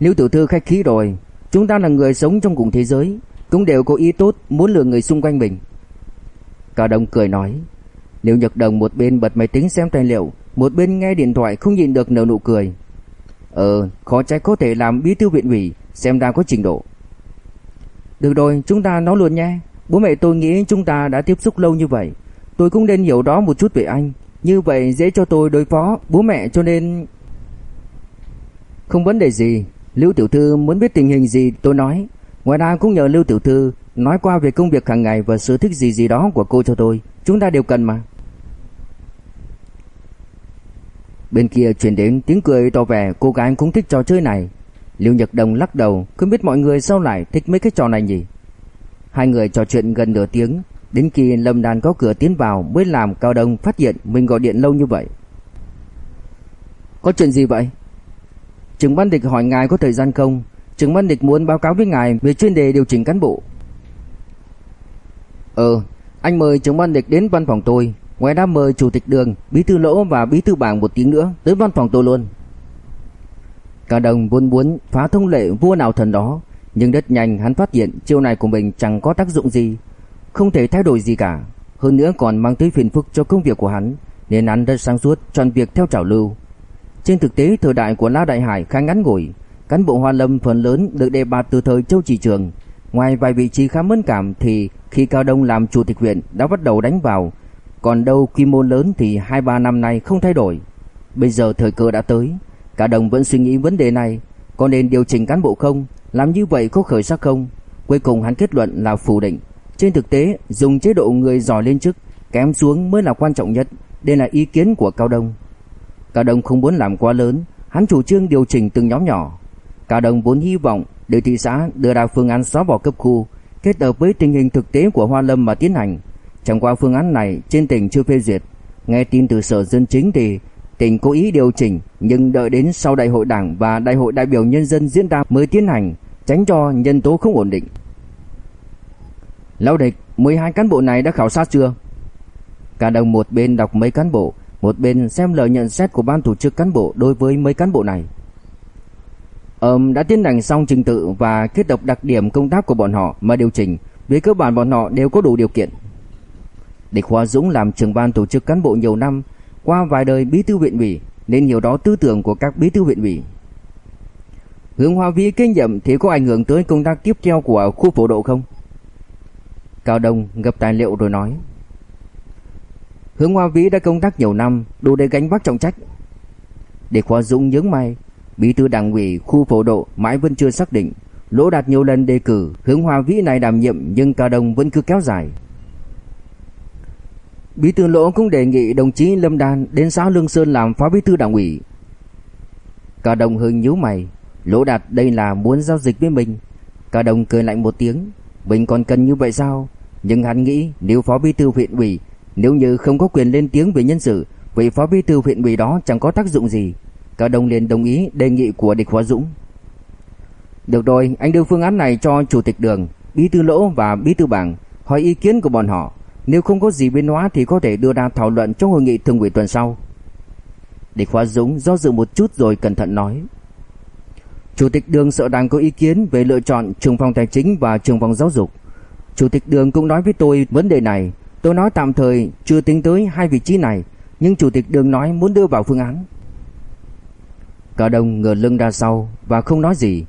A: Lưu tiểu thư khách khí rồi, chúng ta là người sống trong cùng thế giới, cũng đều có ý tốt muốn lừa người xung quanh mình. Cao Đông cười nói. Lưu Nhật Đồng một bên bật máy tính xem tài liệu, một bên nghe điện thoại không nhìn được nở nụ cười. Ờ, khó trách có thể làm bí thư viện ủy, xem ra có trình độ. Được rồi, chúng ta nói luôn nha. Bố mẹ tôi nghĩ chúng ta đã tiếp xúc lâu như vậy, tôi cũng nên hiểu đó một chút về anh, như vậy dễ cho tôi đối phó bố mẹ cho nên Không vấn đề gì, Lưu tiểu thư muốn biết tình hình gì tôi nói, ngoài ra cũng nhờ Lưu tiểu thư nói qua về công việc hàng ngày và sở thích gì gì đó của cô cho tôi, chúng ta đều cần mà. Bên kia truyền đến tiếng cười to vẻ cô gái cũng thích trò chơi này. Lưu Nhật Đồng lắc đầu, không biết mọi người sao lại thích mấy cái trò này nhỉ. Hai người trò chuyện gần nửa tiếng, đến khi Lâm Đàn có cửa tiến vào mới làm Cao Đông phát hiện mình gọi điện lâu như vậy. Có chuyện gì vậy? Trưởng ban địch hỏi ngài có thời gian không? Trưởng ban địch muốn báo cáo với ngài về chuyên đề điều chỉnh cán bộ. Ờ, anh mời trưởng ban địch đến văn phòng tôi, Ngoài ra mời chủ tịch đường, bí thư lỗ và bí thư bảng một tiếng nữa tới văn phòng tôi luôn. Cả đồng vốn muốn phá thông lệ vua nào thần đó, nhưng rất nhanh hắn phát hiện chiêu này của mình chẳng có tác dụng gì, không thể thay đổi gì cả, hơn nữa còn mang tới phiền phức cho công việc của hắn, nên hắn rất sáng suốt chọn việc theo trào lưu. Trên thực tế thời đại của La Đại Hải khá ngắn ngủi, cán bộ Hoa Lâm phần lớn được đề bạt từ thời Châu Chỉ Trường. Ngoài vài vị trí khá mẫn cảm thì khi Cao Đông làm chủ tịch huyện đã bắt đầu đánh vào, còn đâu quy mô lớn thì 2-3 năm nay không thay đổi. Bây giờ thời cơ đã tới, cả đồng vẫn suy nghĩ vấn đề này, có nên điều chỉnh cán bộ không? Làm như vậy có khởi sắc không? Cuối cùng hắn kết luận là phủ định. Trên thực tế, dùng chế độ người giỏi lên chức, kém xuống mới là quan trọng nhất. Đây là ý kiến của Cao Đông. Cao Đông không muốn làm quá lớn, hắn chủ trương điều chỉnh từng nhóm nhỏ. Cao Đông vốn hy vọng để thị xã đưa ra phương án xóa bỏ cấp khu, kết hợp với tình hình thực tế của Hoa Lâm mà tiến hành. Chẳng qua phương án này trên tỉnh chưa phê duyệt. Nghe tin từ Sở Dân Chính thì tỉnh cố ý điều chỉnh nhưng đợi đến sau đại hội đảng và đại hội đại biểu nhân dân diễn ra mới tiến hành, tránh cho nhân tố không ổn định. Lão địch, 12 cán bộ này đã khảo sát chưa? Cả đồng một bên đọc mấy cán bộ, một bên xem lời nhận xét của ban tổ chức cán bộ đối với mấy cán bộ này. Ờm đã tiến hành xong trình tự và kết hợp đặc điểm công tác của bọn họ mà điều chỉnh, về cơ bản bọn họ đều có đủ điều kiện. Địch Hoa Dũng làm trưởng ban tổ chức cán bộ nhiều năm, qua vài đời bí thư huyện ủy nên hiểu đó tư tưởng của các bí thư huyện ủy. Hướng Hoa Vĩ kinh nghiệm thì có ảnh hưởng tới công tác tiếp theo của khu phố độ không? Cao Đông gập tài liệu rồi nói. Hướng Hoa Vĩ đã công tác nhiều năm, đủ để gánh vác trọng trách. Để Hoa Dũng nhướng mày, bí thư đảng ủy khu phố độ mãi vẫn chưa xác định. Lỗ đạt nhiều lần đề cử hướng Hoa Vĩ này đảm nhiệm nhưng Cao Đông vẫn cứ kéo dài. Bí thư Lỗ cũng đề nghị đồng chí Lâm Đan đến xã Lương Sơn làm phó bí thư đảng ủy. Cả đồng hơi nhíu mày, Lỗ Đạt đây là muốn giao dịch với mình. Cả đồng cười lạnh một tiếng, mình còn cần như vậy sao? Nhưng hắn nghĩ nếu phó bí thư huyện ủy nếu như không có quyền lên tiếng về nhân sự, vị phó bí thư huyện ủy đó chẳng có tác dụng gì. Cả đồng liền đồng ý đề nghị của địch Hóa Dũng. Được rồi, anh đưa phương án này cho chủ tịch đường, bí thư lỗ và bí thư bảng, hỏi ý kiến của bọn họ. Nếu không có gì biến hóa thì có thể đưa ra thảo luận trong hội nghị thường ủy tuần sau. Địch Hóa Dũng do dự một chút rồi cẩn thận nói. Chủ tịch đường sợ đang có ý kiến về lựa chọn trường phòng tài chính và trường phòng giáo dục. Chủ tịch đường cũng nói với tôi vấn đề này, Tôi nói tạm thời chưa tính tới hai vị trí này, nhưng chủ tịch đường nói muốn đưa vào phương án. Cả đồng ngửa lưng ra sau và không nói gì.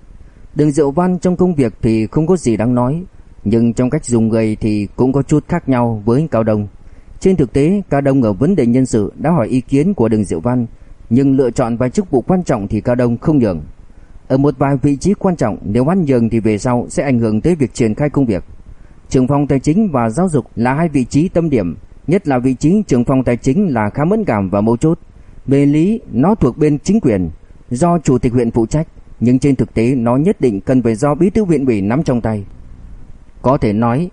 A: Đường Diệu Văn trong công việc thì không có gì đáng nói, nhưng trong cách dùng người thì cũng có chút khác nhau với Cao Đông. Trên thực tế, Cao Đông ở vấn đề nhân sự đã hỏi ý kiến của Đường Diệu Văn, nhưng lựa chọn vài chức vụ quan trọng thì Cao Đông không nhường. Ở một vài vị trí quan trọng nếu hắn nhường thì về sau sẽ ảnh hưởng tới việc triển khai công việc. Trưởng phòng tài chính và giáo dục là hai vị trí tâm điểm, nhất là vị trí trưởng phòng tài chính là khá mẫn cảm và mấu chốt. Về lý, nó thuộc bên chính quyền, do chủ tịch huyện phụ trách, nhưng trên thực tế nó nhất định cần phải do bí thư huyện ủy nắm trong tay. Có thể nói,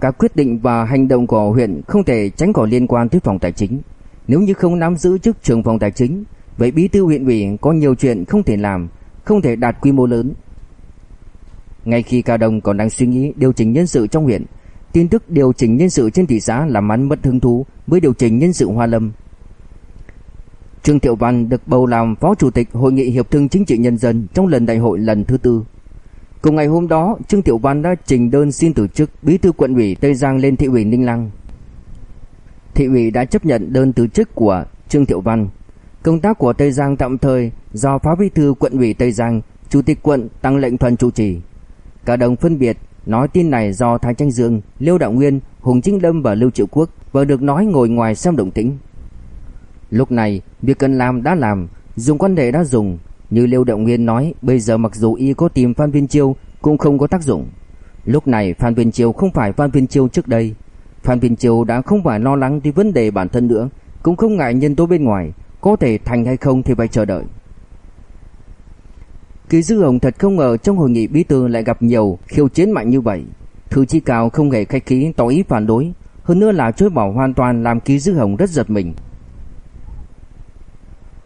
A: các quyết định và hành động của huyện không thể tránh khỏi liên quan tới phòng tài chính. Nếu như không nắm giữ chức trưởng phòng tài chính, vậy bí thư huyện ủy có nhiều chuyện không thể làm, không thể đạt quy mô lớn. Ngay khi Cao Đông còn đang suy nghĩ điều chỉnh nhân sự trong huyện, tin tức điều chỉnh nhân sự trên thị xã làm hắn mất hứng thú với điều chỉnh nhân sự Hoa Lâm. Trương Thiệu Văn được bầu làm phó chủ tịch Hội nghị Hiệp thương Chính trị Nhân dân trong lần đại hội lần thứ tư. Cùng ngày hôm đó, Trương tiểu Văn đã trình đơn xin từ chức bí thư quận ủy Tây Giang lên thị ủy Ninh Lăng. Thị ủy đã chấp nhận đơn từ chức của Trương tiểu Văn. Công tác của Tây Giang tạm thời do phó bí thư quận ủy Tây Giang, chủ tịch quận tăng lệnh thuần chủ trì. Cả đồng phân biệt nói tin này do Thái Tranh Dương, Liêu Đạo Nguyên, Hùng Chính Lâm và Lưu Triệu Quốc và được nói ngồi ngoài xem động tĩnh. Lúc này, việc cần làm đã làm, dùng quan hệ đã dùng, như Lưu Động Nguyên nói, bây giờ mặc dù y có tìm Phan Viên Chiêu cũng không có tác dụng. Lúc này Phan Viên Chiêu không phải Phan Viên Chiêu trước đây. Phan Viên Chiêu đã không phải lo lắng tới vấn đề bản thân nữa, cũng không ngại nhân tố bên ngoài, có thể thành hay không thì phải chờ đợi. Kỳ Dư Hồng thật không ngờ trong hội nghị bí thư lại gặp nhiều khiêu chiến mạnh như vậy. Thư Chi Cao không hề khách khí tỏ ý phản đối, hơn nữa là chối bỏ hoàn toàn làm Kỳ Dư Hồng rất giật mình.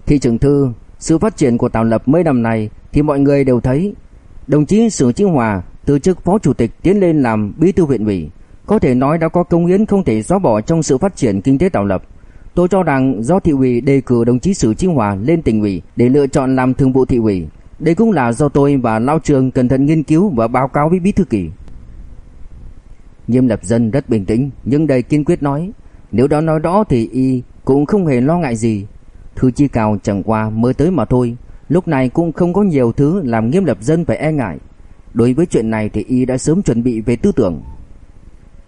A: Thị trưởng thư, sự phát triển của Tào Lập mấy năm nay thì mọi người đều thấy. Đồng chí Sử Chí Hòa từ chức phó chủ tịch tiến lên làm bí thư huyện ủy, có thể nói đã có công hiến không thể xóa bỏ trong sự phát triển kinh tế Tào Lập. Tôi cho rằng do thị ủy đề cử đồng chí Sử Chí Hòa lên tỉnh ủy để lựa chọn làm thường vụ thị ủy, đây cũng là do tôi và Lao Trường cẩn thận nghiên cứu và báo cáo với Bí Thư Kỳ. Nghiêm Lập Dân rất bình tĩnh nhưng đầy kiên quyết nói Nếu đó nói đó thì y cũng không hề lo ngại gì Thư Chi Cào chẳng qua mới tới mà thôi lúc này cũng không có nhiều thứ làm Nghiêm Lập Dân phải e ngại. Đối với chuyện này thì y đã sớm chuẩn bị về tư tưởng.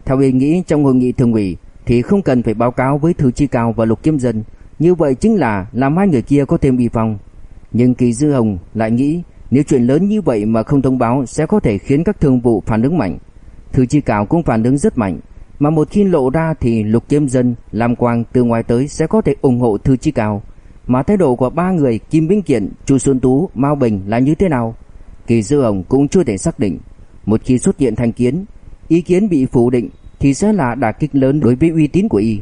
A: Theo ý nghĩ trong hội nghị thường ủy thì không cần phải báo cáo với Thư Chi Cao và Lục Kiếm Dân, như vậy chính là làm hai người kia có thêm bị phong. Nhưng Kỳ Dư Hồng lại nghĩ nếu chuyện lớn như vậy mà không thông báo sẽ có thể khiến các thương vụ phản ứng mạnh. Thư Chi Cao cũng phản ứng rất mạnh, mà một khi lộ ra thì Lục Kiếm Dân, Lam Quang từ ngoài tới sẽ có thể ủng hộ Thư Chi Cao. Mà thái độ của ba người Kim Vĩnh Kiện, Chu Xuân Tú, Mao Bình là như thế nào? Kỳ Dư Hồng cũng chưa thể xác định. Một khi xuất hiện thành kiến, ý kiến bị phủ định thì sẽ là đả kích lớn đối với uy tín của y.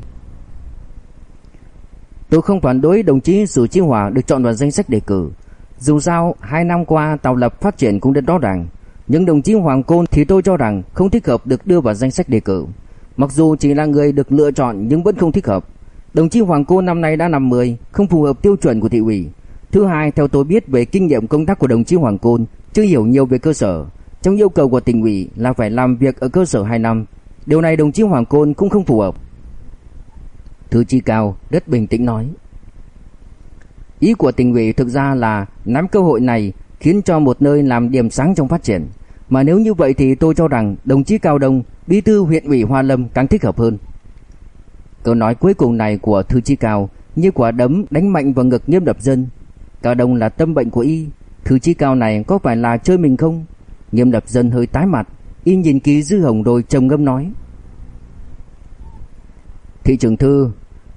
A: Tôi không phản đối đồng chí Sử Chí Hòa được chọn vào danh sách đề cử. Dù sao, hai năm qua Tàu Lập phát triển cũng rất rõ ràng. Nhưng đồng chí Hoàng Côn thì tôi cho rằng không thích hợp được đưa vào danh sách đề cử. Mặc dù chỉ là người được lựa chọn nhưng vẫn không thích hợp. Đồng chí Hoàng Côn năm nay đã năm 10, không phù hợp tiêu chuẩn của thị ủy. Thứ hai, theo tôi biết về kinh nghiệm công tác của đồng chí Hoàng Côn, chưa hiểu nhiều về cơ sở. Trong yêu cầu của tỉnh ủy là phải làm việc ở cơ sở 2 năm. Điều này đồng chí Hoàng Côn cũng không phù hợp. Thứ chi cao rất bình tĩnh nói. Ý của tỉnh ủy thực ra là nắm cơ hội này khiến cho một nơi làm điểm sáng trong phát triển. Mà nếu như vậy thì tôi cho rằng đồng chí Cao Đông, bí thư huyện ủy Hoa Lâm càng thích hợp hơn. Câu nói cuối cùng này của Thư Chi Cao như quả đấm đánh mạnh vào ngực Nghiêm Đập Dân. Cao Đông là tâm bệnh của y, Thư Chi Cao này có phải là chơi mình không? Nghiêm Đập Dân hơi tái mặt, y nhìn ký Dư Hồng rồi trầm ngâm nói: Thị trưởng thư,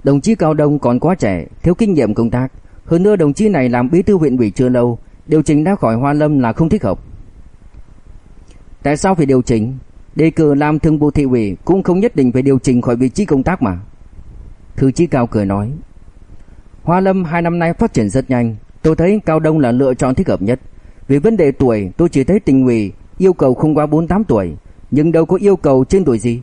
A: đồng chí Cao Đông còn quá trẻ, thiếu kinh nghiệm công tác. Hơn nữa đồng chí này làm bí thư huyện ủy chưa lâu, điều chỉnh đã khỏi Hoa Lâm là không thích hợp. Tại sao phải điều chỉnh? Đề cử làm thường vụ thị ủy cũng không nhất định phải điều chỉnh khỏi vị trí công tác mà. Thư chí Cao cười nói. Hoa Lâm hai năm nay phát triển rất nhanh, tôi thấy Cao Đông là lựa chọn thích hợp nhất. về vấn đề tuổi, tôi chỉ thấy tình ủy yêu cầu không quá 48 tuổi, nhưng đâu có yêu cầu trên tuổi gì.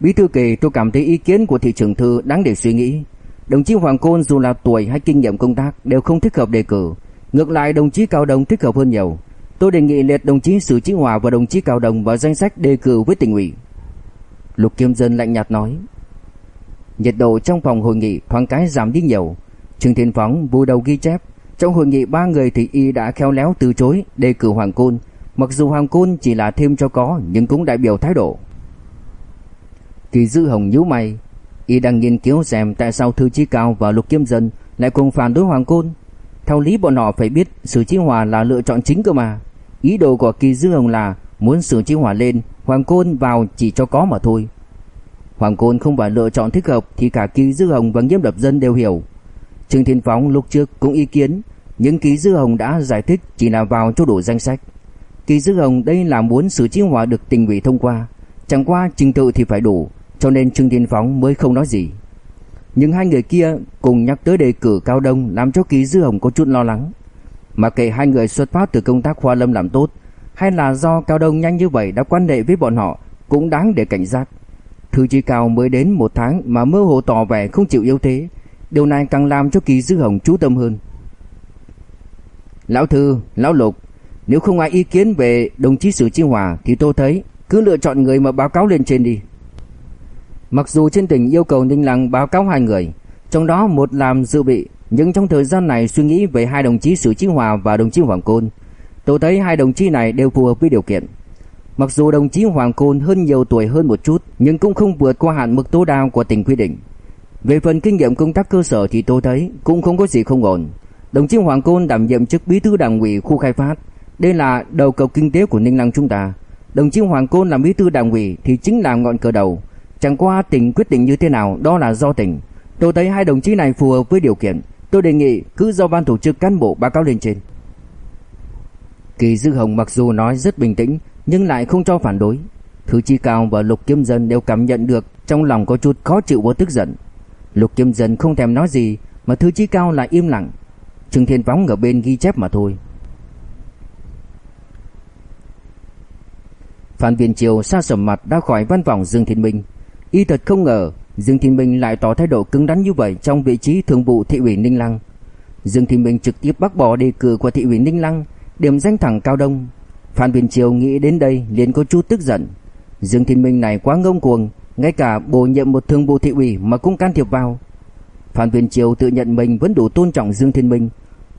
A: Bí thư kỳ tôi cảm thấy ý kiến của thị trưởng thư đáng để suy nghĩ. Đồng chí Hoàng Côn dù là tuổi hay kinh nghiệm công tác đều không thích hợp đề cử. Ngược lại đồng chí Cao đông thích hợp hơn nhiều. Tôi đề nghị liệt đồng chí Sử Chí Hòa và đồng chí Cao Đồng vào danh sách đề cử với tỉnh ủy. Lục Kiêm Dân lạnh nhạt nói. Nhiệt độ trong phòng hội nghị thoáng cái giảm đi nhiều. Trương Thiên Phóng vui đầu ghi chép. Trong hội nghị ba người thì y đã khéo léo từ chối đề cử Hoàng Côn. Mặc dù Hoàng Côn chỉ là thêm cho có nhưng cũng đại biểu thái độ. Kỳ Dư Hồng nhíu mày, y đang nghiên cứu xem tại sao Thư Chí Cao và Lục Kiêm Dân lại cùng phản đối Hoàng Côn. Theo lý bọn họ phải biết Sử Chí Hòa là lựa chọn chính cơ mà. Ý đồ của Kỳ Dư Hồng là muốn Sử Chí Hòa lên, Hoàng Côn vào chỉ cho có mà thôi. Hoàng Côn không phải lựa chọn thích hợp thì cả ký Dư Hồng và Nghiêm Đập Dân đều hiểu. Trương Thiên Phóng lúc trước cũng ý kiến, nhưng ký Dư Hồng đã giải thích chỉ là vào cho đủ danh sách. Ký Dư Hồng đây là muốn xử trí Hòa được tình ủy thông qua, chẳng qua trình tự thì phải đủ, cho nên Trương Thiên Phóng mới không nói gì. Nhưng hai người kia cùng nhắc tới đề cử Cao Đông làm cho Ký Dư Hồng có chút lo lắng. Mà kể hai người xuất phát từ công tác khoa lâm làm tốt, hay là do Cao Đông nhanh như vậy đã quan hệ với bọn họ, cũng đáng để cảnh giác. Thư Chi Cao mới đến một tháng mà mơ hồ tỏ vẻ không chịu yếu thế, điều này càng làm cho Kỳ Dư Hồng chú tâm hơn. Lão Thư, Lão Lục, nếu không ai ý kiến về đồng chí Sử Chi Hòa thì tôi thấy cứ lựa chọn người mà báo cáo lên trên đi. Mặc dù trên tỉnh yêu cầu Ninh Lăng báo cáo hai người, trong đó một làm dự bị, nhưng trong thời gian này suy nghĩ về hai đồng chí Sử Chí Hòa và đồng chí Hoàng Côn, tôi thấy hai đồng chí này đều phù hợp với điều kiện. Mặc dù đồng chí Hoàng Côn hơn nhiều tuổi hơn một chút, nhưng cũng không vượt qua hạn mức tối đa của tỉnh quy định. Về phần kinh nghiệm công tác cơ sở thì tôi thấy cũng không có gì không ổn. Đồng chí Hoàng Côn đảm nhiệm chức bí thư đảng ủy khu khai phát, đây là đầu cầu kinh tế của Ninh Lăng chúng ta. Đồng chí Hoàng Côn làm bí thư đảng ủy thì chính là ngọn cờ đầu. Chẳng qua tỉnh quyết định như thế nào đó là do tỉnh. Tôi thấy hai đồng chí này phù hợp với điều kiện. Tôi đề nghị cứ do ban tổ chức cán bộ báo cáo lên trên. Kỳ Dư Hồng mặc dù nói rất bình tĩnh nhưng lại không cho phản đối. Thứ Chi Cao và Lục Kiếm Dân đều cảm nhận được trong lòng có chút khó chịu và tức giận. Lục Kiếm Dân không thèm nói gì mà Thứ Chi Cao lại im lặng. Trương Thiên Phóng ở bên ghi chép mà thôi. Phan Viên Triều xa sầm mặt đã khỏi văn phòng Dương Thiên Minh. Y thật không ngờ Dương Thiên Minh lại tỏ thái độ cứng rắn như vậy trong vị trí thường vụ thị ủy Ninh Lăng. Dương Thiên Minh trực tiếp bác bỏ đề cử của thị ủy Ninh Lăng, điểm danh thẳng Cao Đông. Phan Bình Triều nghĩ đến đây liền có chút tức giận. Dương Thiên Minh này quá ngông cuồng, ngay cả bổ nhiệm một thường bộ thị ủy mà cũng can thiệp vào. Phan Bình Triều tự nhận mình vẫn đủ tôn trọng Dương Thiên Minh,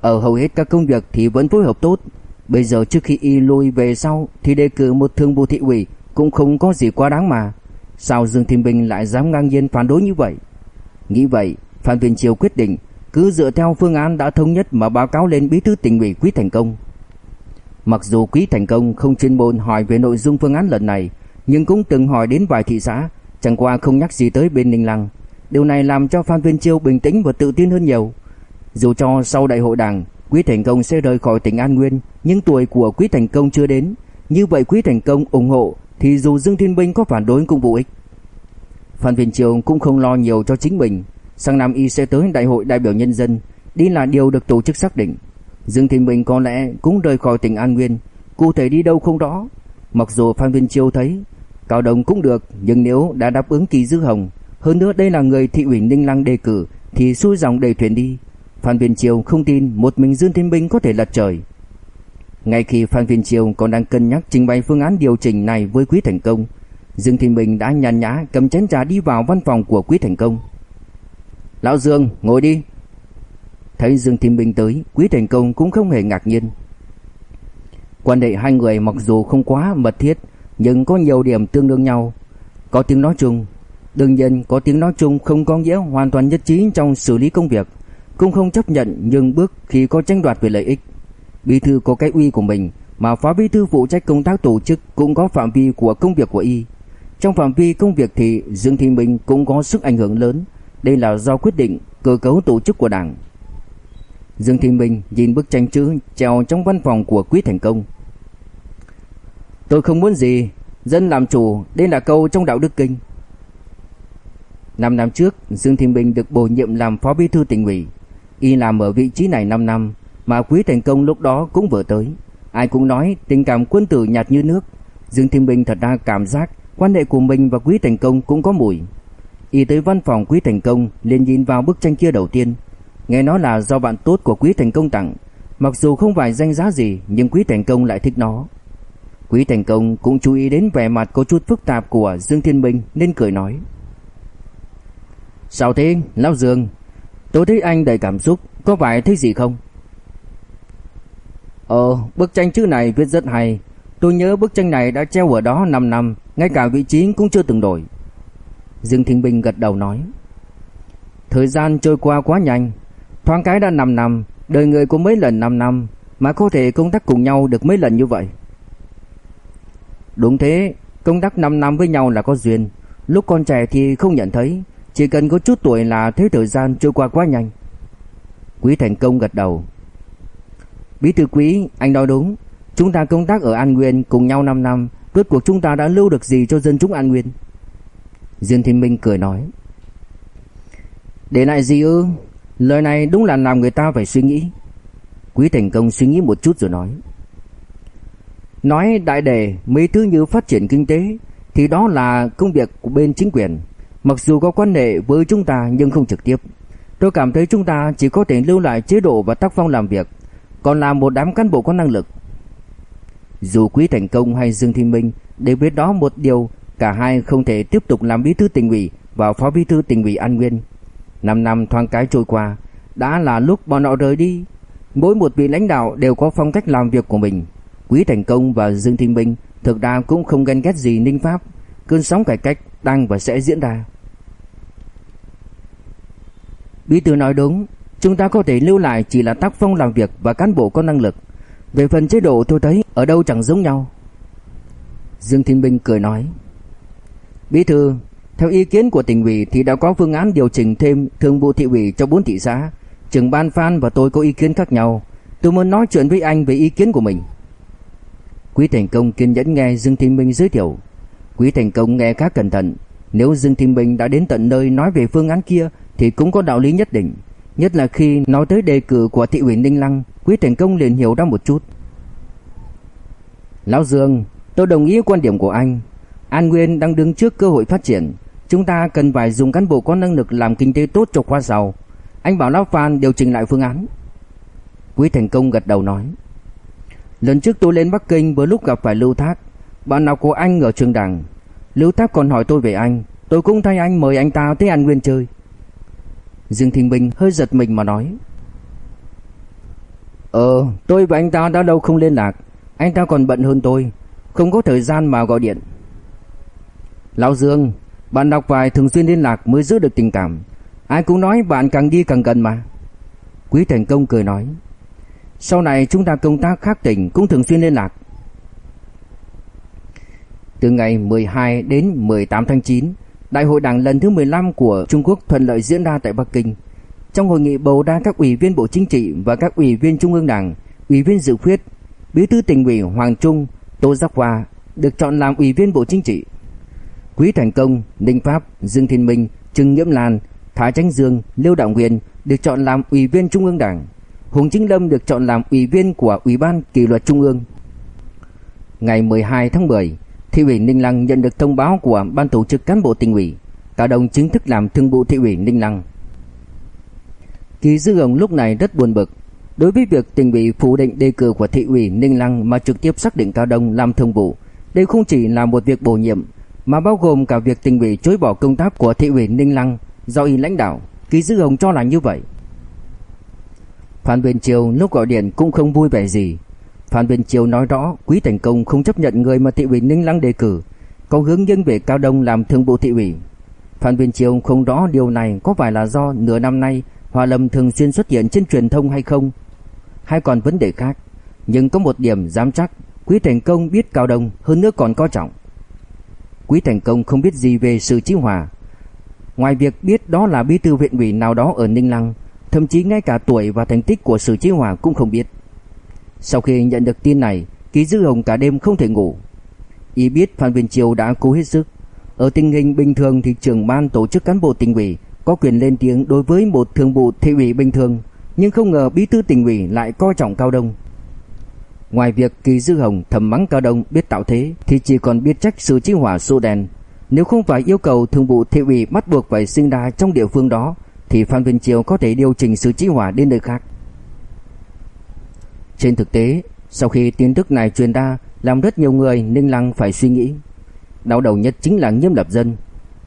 A: ở hầu hết các công việc thì vẫn phối hợp tốt. Bây giờ trước khi y lui về sau thì đề cử một thương bộ thị ủy cũng không có gì quá đáng mà. Sao Dương Thiên Minh lại dám ngang nhiên phản đối như vậy? Nghĩ vậy, Phan Bình Triều quyết định cứ dựa theo phương án đã thống nhất mà báo cáo lên bí thư tỉnh ủy Quý Thành Công. Mặc dù Quý Thành Công không chuyên môn hỏi về nội dung phương án lần này, nhưng cũng từng hỏi đến vài thị xã, chẳng qua không nhắc gì tới bên Ninh Lăng. Điều này làm cho Phan Viên Chiêu bình tĩnh và tự tin hơn nhiều. Dù cho sau đại hội đảng, Quý Thành Công sẽ rời khỏi tỉnh An Nguyên, nhưng tuổi của Quý Thành Công chưa đến. Như vậy Quý Thành Công ủng hộ thì dù Dương Thiên Binh có phản đối cũng vô ích. Phan Viên Chiêu cũng không lo nhiều cho chính mình. Sang năm y sẽ tới đại hội đại biểu nhân dân, đi là điều được tổ chức xác định. Dương Thiên Bình có lẽ cũng rời khỏi tỉnh An Nguyên, cụ thể đi đâu không rõ. Mặc dù Phan Viên Chiêu thấy Cao Đồng cũng được, nhưng nếu đã đáp ứng Kỳ Dư Hồng, hơn nữa đây là người thị ủy Ninh Lăng đề cử thì xuôi dòng đầy thuyền đi. Phan Viên Chiêu không tin một mình Dương Thiên Bình có thể lật trời. Ngay khi Phan Viên Chiêu còn đang cân nhắc trình bày phương án điều chỉnh này với Quý Thành Công, Dương Thiên Bình đã nhàn nhã cầm chén trà đi vào văn phòng của Quý Thành Công. "Lão Dương, ngồi đi." Thấy Dương Thiên minh tới, Quý Thành Công cũng không hề ngạc nhiên. Quan hệ hai người mặc dù không quá mật thiết, nhưng có nhiều điểm tương đương nhau, có tiếng nói chung. Đương nhiên, có tiếng nói chung không có nghĩa hoàn toàn nhất trí trong xử lý công việc, cũng không chấp nhận nhưng bước khi có tranh đoạt về lợi ích. Bí thư có cái uy của mình, mà phó bí thư phụ trách công tác tổ chức cũng có phạm vi của công việc của y. Trong phạm vi công việc thì Dương Thị Minh cũng có sức ảnh hưởng lớn, đây là do quyết định cơ cấu tổ chức của Đảng. Dương Thị Minh nhìn bức tranh chữ treo trong văn phòng của Quý Thành Công. Tôi không muốn gì, dân làm chủ, đây là câu trong đạo đức kinh. Năm năm trước, Dương Thị Minh được bổ nhiệm làm phó bí thư tỉnh ủy. Y làm ở vị trí này 5 năm, mà Quý Thành Công lúc đó cũng vừa tới. Ai cũng nói tình cảm quân tử nhạt như nước. Dương Thiên Minh thật ra cảm giác quan hệ của mình và Quý Thành Công cũng có mùi. Y tới văn phòng Quý Thành Công liền nhìn vào bức tranh kia đầu tiên. Nghe nói là do bạn tốt của Quý Thành Công tặng. Mặc dù không phải danh giá gì nhưng Quý Thành Công lại thích nó. Quý Thành Công cũng chú ý đến vẻ mặt có chút phức tạp của Dương Thiên Minh nên cười nói. Sao thế, Lão Dương? Tôi thấy anh đầy cảm xúc, có phải thấy gì không? Ờ, bức tranh chữ này viết rất hay. Tôi nhớ bức tranh này đã treo ở đó 5 năm, ngay cả vị trí cũng chưa từng đổi. Dương Thiên Bình gật đầu nói. Thời gian trôi qua quá nhanh, thoáng cái đã 5 năm, đời người có mấy lần 5 năm, mà có thể công tác cùng nhau được mấy lần như vậy. Đúng thế, công tác 5 năm với nhau là có duyên, lúc còn trẻ thì không nhận thấy, chỉ cần có chút tuổi là thấy thời gian trôi qua quá nhanh. Quý Thành Công gật đầu. Bí thư quý, anh nói đúng, chúng ta công tác ở An Nguyên cùng nhau 5 năm, rốt cuộc chúng ta đã lưu được gì cho dân chúng An Nguyên? Dương Thiên Minh cười nói. Để lại gì ư? Lời này đúng là làm người ta phải suy nghĩ. Quý Thành Công suy nghĩ một chút rồi nói. Nói đại đề mấy thứ như phát triển kinh tế thì đó là công việc của bên chính quyền. Mặc dù có quan hệ với chúng ta nhưng không trực tiếp. Tôi cảm thấy chúng ta chỉ có thể lưu lại chế độ và tác phong làm việc, còn là một đám cán bộ có năng lực. Dù Quý Thành Công hay Dương Thiên Minh đều biết đó một điều, cả hai không thể tiếp tục làm bí thư tỉnh ủy và phó bí thư tỉnh ủy An Nguyên. Năm năm thoáng cái trôi qua, đã là lúc bọn họ rời đi. Mỗi một vị lãnh đạo đều có phong cách làm việc của mình. Quý Thành Công và Dương Thiên Minh thực ra cũng không ghen ghét gì Ninh Pháp, cơn sóng cải cách đang và sẽ diễn ra. Bí thư nói đúng, chúng ta có thể lưu lại chỉ là tác phong làm việc và cán bộ có năng lực. Về phần chế độ tôi thấy ở đâu chẳng giống nhau. Dương Thiên bình cười nói. Bí thư, theo ý kiến của tỉnh ủy thì đã có phương án điều chỉnh thêm thường vụ thị ủy cho bốn thị xã. Trưởng ban Phan và tôi có ý kiến khác nhau. Tôi muốn nói chuyện với anh về ý kiến của mình. Quý Thành Công kiên nhẫn nghe Dương Thiên Minh giới thiệu. Quý Thành Công nghe khá cẩn thận. Nếu Dương Thiên Minh đã đến tận nơi nói về phương án kia thì cũng có đạo lý nhất định. Nhất là khi nói tới đề cử của thị ủy Ninh Lăng, Quý Thành Công liền hiểu ra một chút. Lão Dương, tôi đồng ý quan điểm của anh. An Nguyên đang đứng trước cơ hội phát triển. Chúng ta cần phải dùng cán bộ có năng lực làm kinh tế tốt cho khoa giàu. Anh bảo Lão Phan điều chỉnh lại phương án. Quý Thành Công gật đầu nói. Lần trước tôi lên Bắc Kinh vừa lúc gặp phải Lưu Thác, bạn nào của anh ở trường đảng. Lưu Thác còn hỏi tôi về anh, tôi cũng thay anh mời anh ta tới ăn Nguyên chơi. Dương Thinh bình hơi giật mình mà nói. Ờ, tôi và anh ta đã lâu không liên lạc, anh ta còn bận hơn tôi, không có thời gian mà gọi điện. Lão Dương, bạn đọc vài thường xuyên liên lạc mới giữ được tình cảm. Ai cũng nói bạn càng đi càng gần mà. Quý Thành Công cười nói. Sau này chúng ta công tác khác tỉnh cũng thường xuyên liên lạc. Từ ngày 12 đến 18 tháng 9, Đại hội Đảng lần thứ 15 của Trung Quốc thuận lợi diễn ra tại Bắc Kinh. Trong hội nghị bầu ra các ủy viên Bộ Chính trị và các ủy viên Trung ương Đảng, ủy viên dự khuyết, Bí thư tỉnh ủy Hoàng Trung, Tô Giác Hoa được chọn làm ủy viên Bộ Chính trị. Quý Thành Công, Ninh Pháp, Dương Thiên Minh, Trừng Nghiễm Lan, Thái Chánh Dương, Lưu Đạo Nguyên được chọn làm ủy viên Trung ương Đảng. Hùng Chính Lâm được chọn làm ủy viên của Ủy ban Kỷ luật Trung ương. Ngày 12 tháng 10, Thị ủy Ninh Lăng nhận được thông báo của ban tổ chức cán bộ tỉnh ủy, Cao đồng chính thức làm thương vụ thị ủy Ninh Lăng. Kỳ Dư Hồng lúc này rất buồn bực. Đối với việc tỉnh ủy phủ định đề cử của thị ủy Ninh Lăng mà trực tiếp xác định Cao đồng làm thương vụ, đây không chỉ là một việc bổ nhiệm mà bao gồm cả việc tỉnh ủy chối bỏ công tác của thị ủy Ninh Lăng do y lãnh đạo. ký Dư Hồng cho là như vậy. Phan Viên Triều lúc gọi điện cũng không vui vẻ gì. Phan Viên Triều nói rõ Quý Thành Công không chấp nhận người mà thị ủy Ninh Lăng đề cử, có hướng dân về Cao Đông làm thường vụ thị ủy. Phan Viên Triều không rõ điều này có phải là do nửa năm nay hòa Lâm thường xuyên xuất hiện trên truyền thông hay không, hay còn vấn đề khác. Nhưng có một điểm dám chắc, Quý Thành Công biết Cao Đông hơn nữa còn coi trọng. Quý Thành Công không biết gì về sự chí hòa. Ngoài việc biết đó là bí thư huyện ủy nào đó ở Ninh Lăng, thậm chí ngay cả tuổi và thành tích của sự chí hòa cũng không biết. Sau khi nhận được tin này, Ký Dư Hồng cả đêm không thể ngủ. Y biết Phan Viên Triều đã cố hết sức. Ở tình hình bình thường thì trưởng ban tổ chức cán bộ tỉnh ủy có quyền lên tiếng đối với một thường vụ thị ủy bình thường, nhưng không ngờ bí thư tỉnh ủy lại coi trọng Cao Đông. Ngoài việc Kỳ Dư Hồng thầm mắng Cao Đông biết tạo thế thì chỉ còn biết trách sự chi hỏa xô đèn. Nếu không phải yêu cầu thường vụ thị ủy bắt buộc phải sinh ra trong địa phương đó thì Phan Vinh Triều có thể điều chỉnh sự chi hỏa đến nơi khác. Trên thực tế, sau khi tin tức này truyền ra, làm rất nhiều người Ninh Lăng phải suy nghĩ. Đau đầu nhất chính là Nghiêm Lập Dân.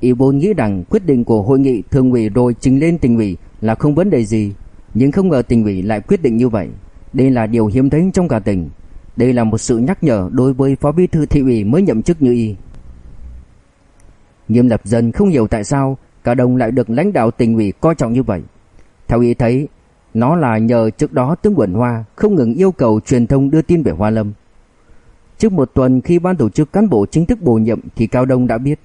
A: Y vốn nghĩ rằng quyết định của hội nghị thường ủy rồi trình lên tỉnh ủy là không vấn đề gì, nhưng không ngờ tỉnh ủy lại quyết định như vậy. Đây là điều hiếm thấy trong cả tỉnh. Đây là một sự nhắc nhở đối với phó bí thư thị ủy mới nhậm chức như y. Nghiêm Lập Dân không hiểu tại sao cả đồng lại được lãnh đạo tỉnh ủy coi trọng như vậy. Theo ý thấy, nó là nhờ trước đó tướng Quẩn Hoa không ngừng yêu cầu truyền thông đưa tin về Hoa Lâm. Trước một tuần khi ban tổ chức cán bộ chính thức bổ nhiệm thì Cao Đông đã biết.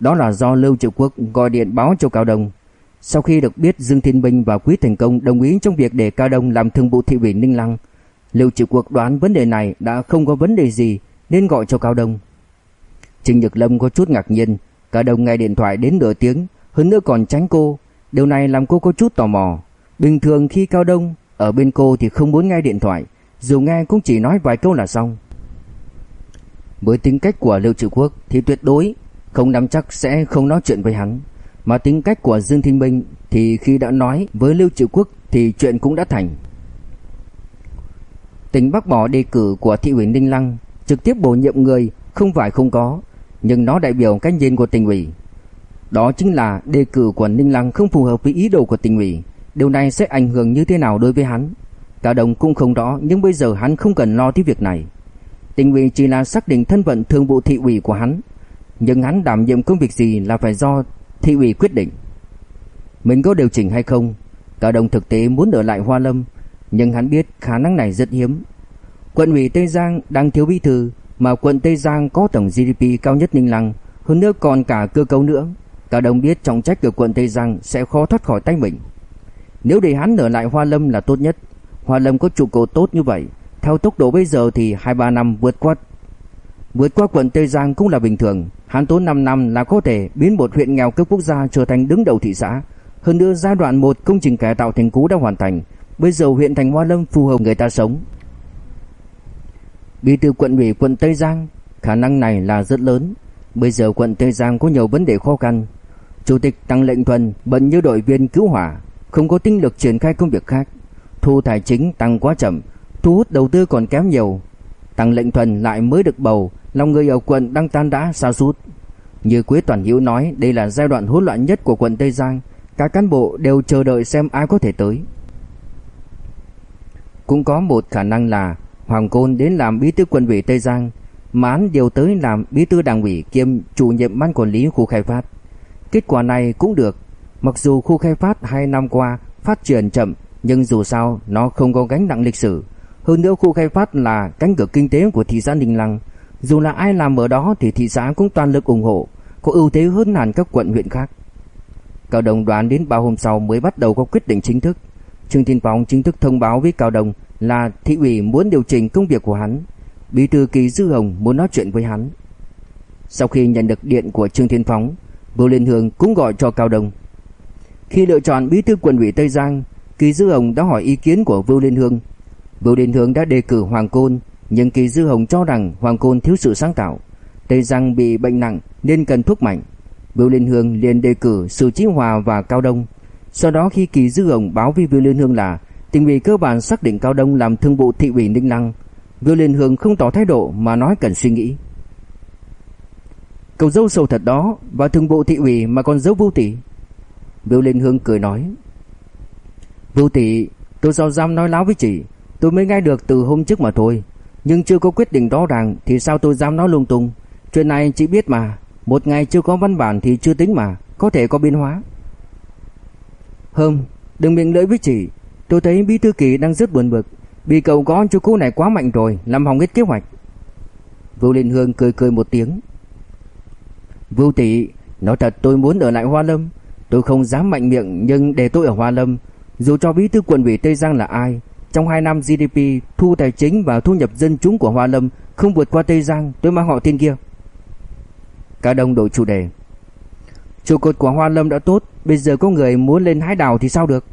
A: Đó là do Lưu Triệu Quốc gọi điện báo cho Cao Đông. Sau khi được biết Dương Thiên Bình và Quý Thành Công đồng ý trong việc để Cao Đông làm thương vụ thị ủy Ninh Lăng, Lưu Triệu Quốc đoán vấn đề này đã không có vấn đề gì nên gọi cho Cao Đông. Trình Nhật Lâm có chút ngạc nhiên, Cao Đông nghe điện thoại đến nửa tiếng, hơn nữa còn tránh cô, điều này làm cô có chút tò mò. Bình thường khi Cao Đông ở bên cô thì không muốn nghe điện thoại, dù nghe cũng chỉ nói vài câu là xong. Với tính cách của Lưu triệu Quốc thì tuyệt đối không nắm chắc sẽ không nói chuyện với hắn, mà tính cách của Dương Thinh Minh thì khi đã nói với Lưu Triệu Quốc thì chuyện cũng đã thành. Tỉnh bác bỏ đề cử của thị ủy Ninh Lăng, trực tiếp bổ nhiệm người không phải không có, nhưng nó đại biểu cách nhìn của tỉnh ủy. Đó chính là đề cử của Ninh Lăng không phù hợp với ý đồ của tỉnh ủy, Điều này sẽ ảnh hưởng như thế nào đối với hắn Cả đồng cũng không rõ Nhưng bây giờ hắn không cần lo tới việc này Tỉnh ủy chỉ là xác định thân phận thường vụ thị ủy của hắn Nhưng hắn đảm nhiệm công việc gì là phải do thị ủy quyết định. Mình có điều chỉnh hay không? Cả đồng thực tế muốn ở lại Hoa Lâm Nhưng hắn biết khả năng này rất hiếm. Quận ủy Tây Giang đang thiếu bí thư Mà quận Tây Giang có tổng GDP cao nhất Ninh Lăng Hơn nữa còn cả cơ cấu nữa. Cả đồng biết trọng trách của quận Tây Giang sẽ khó thoát khỏi tay mình. Nếu để hắn ở lại Hoa Lâm là tốt nhất. Hoa Lâm có trụ cột tốt như vậy, theo tốc độ bây giờ thì 2-3 năm vượt qua vượt qua quận Tây Giang cũng là bình thường. Hắn tốn 5 năm là có thể biến một huyện nghèo cấp quốc gia trở thành đứng đầu thị xã. Hơn nữa giai đoạn 1 công trình cải tạo thành cũ đã hoàn thành. Bây giờ huyện thành Hoa Lâm phù hợp người ta sống. Bí thư quận ủy quận Tây Giang, khả năng này là rất lớn. Bây giờ quận Tây Giang có nhiều vấn đề khó khăn. Chủ tịch Tăng Lệnh Thuần bận như đội viên cứu hỏa, không có tinh lực triển khai công việc khác. Thu tài chính tăng quá chậm, thu hút đầu tư còn kém nhiều. Tăng lệnh thuần lại mới được bầu, lòng người ở quận đang tan rã xa sút. Như Quế Toàn Hiếu nói, đây là giai đoạn hỗn loạn nhất của quận Tây Giang, cả cán bộ đều chờ đợi xem ai có thể tới. Cũng có một khả năng là Hoàng Côn đến làm bí thư quân ủy Tây Giang, Mán điều tới làm bí thư đảng ủy kiêm chủ nhiệm ban quản lý khu khai phát. Kết quả này cũng được, mặc dù khu khai phát hai năm qua phát triển chậm nhưng dù sao nó không có gánh nặng lịch sử. Hơn nữa khu khai phát là cánh cửa kinh tế của thị xã Ninh Lăng, dù là ai làm ở đó thì thị xã cũng toàn lực ủng hộ, có ưu thế hơn hẳn các quận huyện khác. Cao Đồng đoán đến bao hôm sau mới bắt đầu có quyết định chính thức. Trương Thiên Phong chính thức thông báo với Cao Đồng là thị ủy muốn điều chỉnh công việc của hắn. Bí thư Kỳ Dư Hồng muốn nói chuyện với hắn. Sau khi nhận được điện của Trương Thiên Phong, Bưu Liên Hương cũng gọi cho Cao Đồng. Khi lựa chọn bí thư quận ủy Tây Giang, Kỳ Dư Hồng đã hỏi ý kiến của Vưu Liên Hương. Vưu Liên Hương đã đề cử Hoàng Côn, nhưng Kỳ Dư Hồng cho rằng Hoàng Côn thiếu sự sáng tạo. Tây Giang bị bệnh nặng nên cần thuốc mạnh. Vưu Liên Hương liền đề cử Sử Chí Hòa và Cao Đông. Sau đó khi Kỳ Dư Hồng báo với Vưu Liên Hương là tỉnh ủy cơ bản xác định Cao Đông làm thương vụ thị ủy Ninh Lăng, Vưu Liên Hương không tỏ thái độ mà nói cần suy nghĩ. Cậu dâu sầu thật đó Và thường bộ thị ủy mà còn giấu vô tỷ Vưu Liên Hương cười nói Vô tỷ Tôi sao dám nói láo với chị Tôi mới nghe được từ hôm trước mà thôi nhưng chưa có quyết định rõ ràng Thì sao tôi dám nói lung tung? Chuyện này chị biết mà Một ngày chưa có văn bản thì chưa tính mà Có thể có biến hóa. Hừm, Đừng miệng lưỡi với chị. Tôi thấy bí thư kỳ đang rất buồn bực. Vì cậu có cho cú này quá mạnh rồi Làm hỏng hết kế hoạch. Vưu Liên Hương cười cười một tiếng. Vưu tỷ, nói thật tôi muốn ở lại Hoa Lâm, tôi không dám mạnh miệng nhưng để tôi ở Hoa Lâm, dù cho bí thư quận ủy Tây Giang là ai, trong 2 năm GDP, thu tài chính và thu nhập dân chúng của Hoa Lâm không vượt qua Tây Giang, tôi mang họ tên kia. Cả đồng đổi chủ đề. Trụ cột của Hoa Lâm đã tốt, bây giờ có người muốn lên hái đào thì sao được?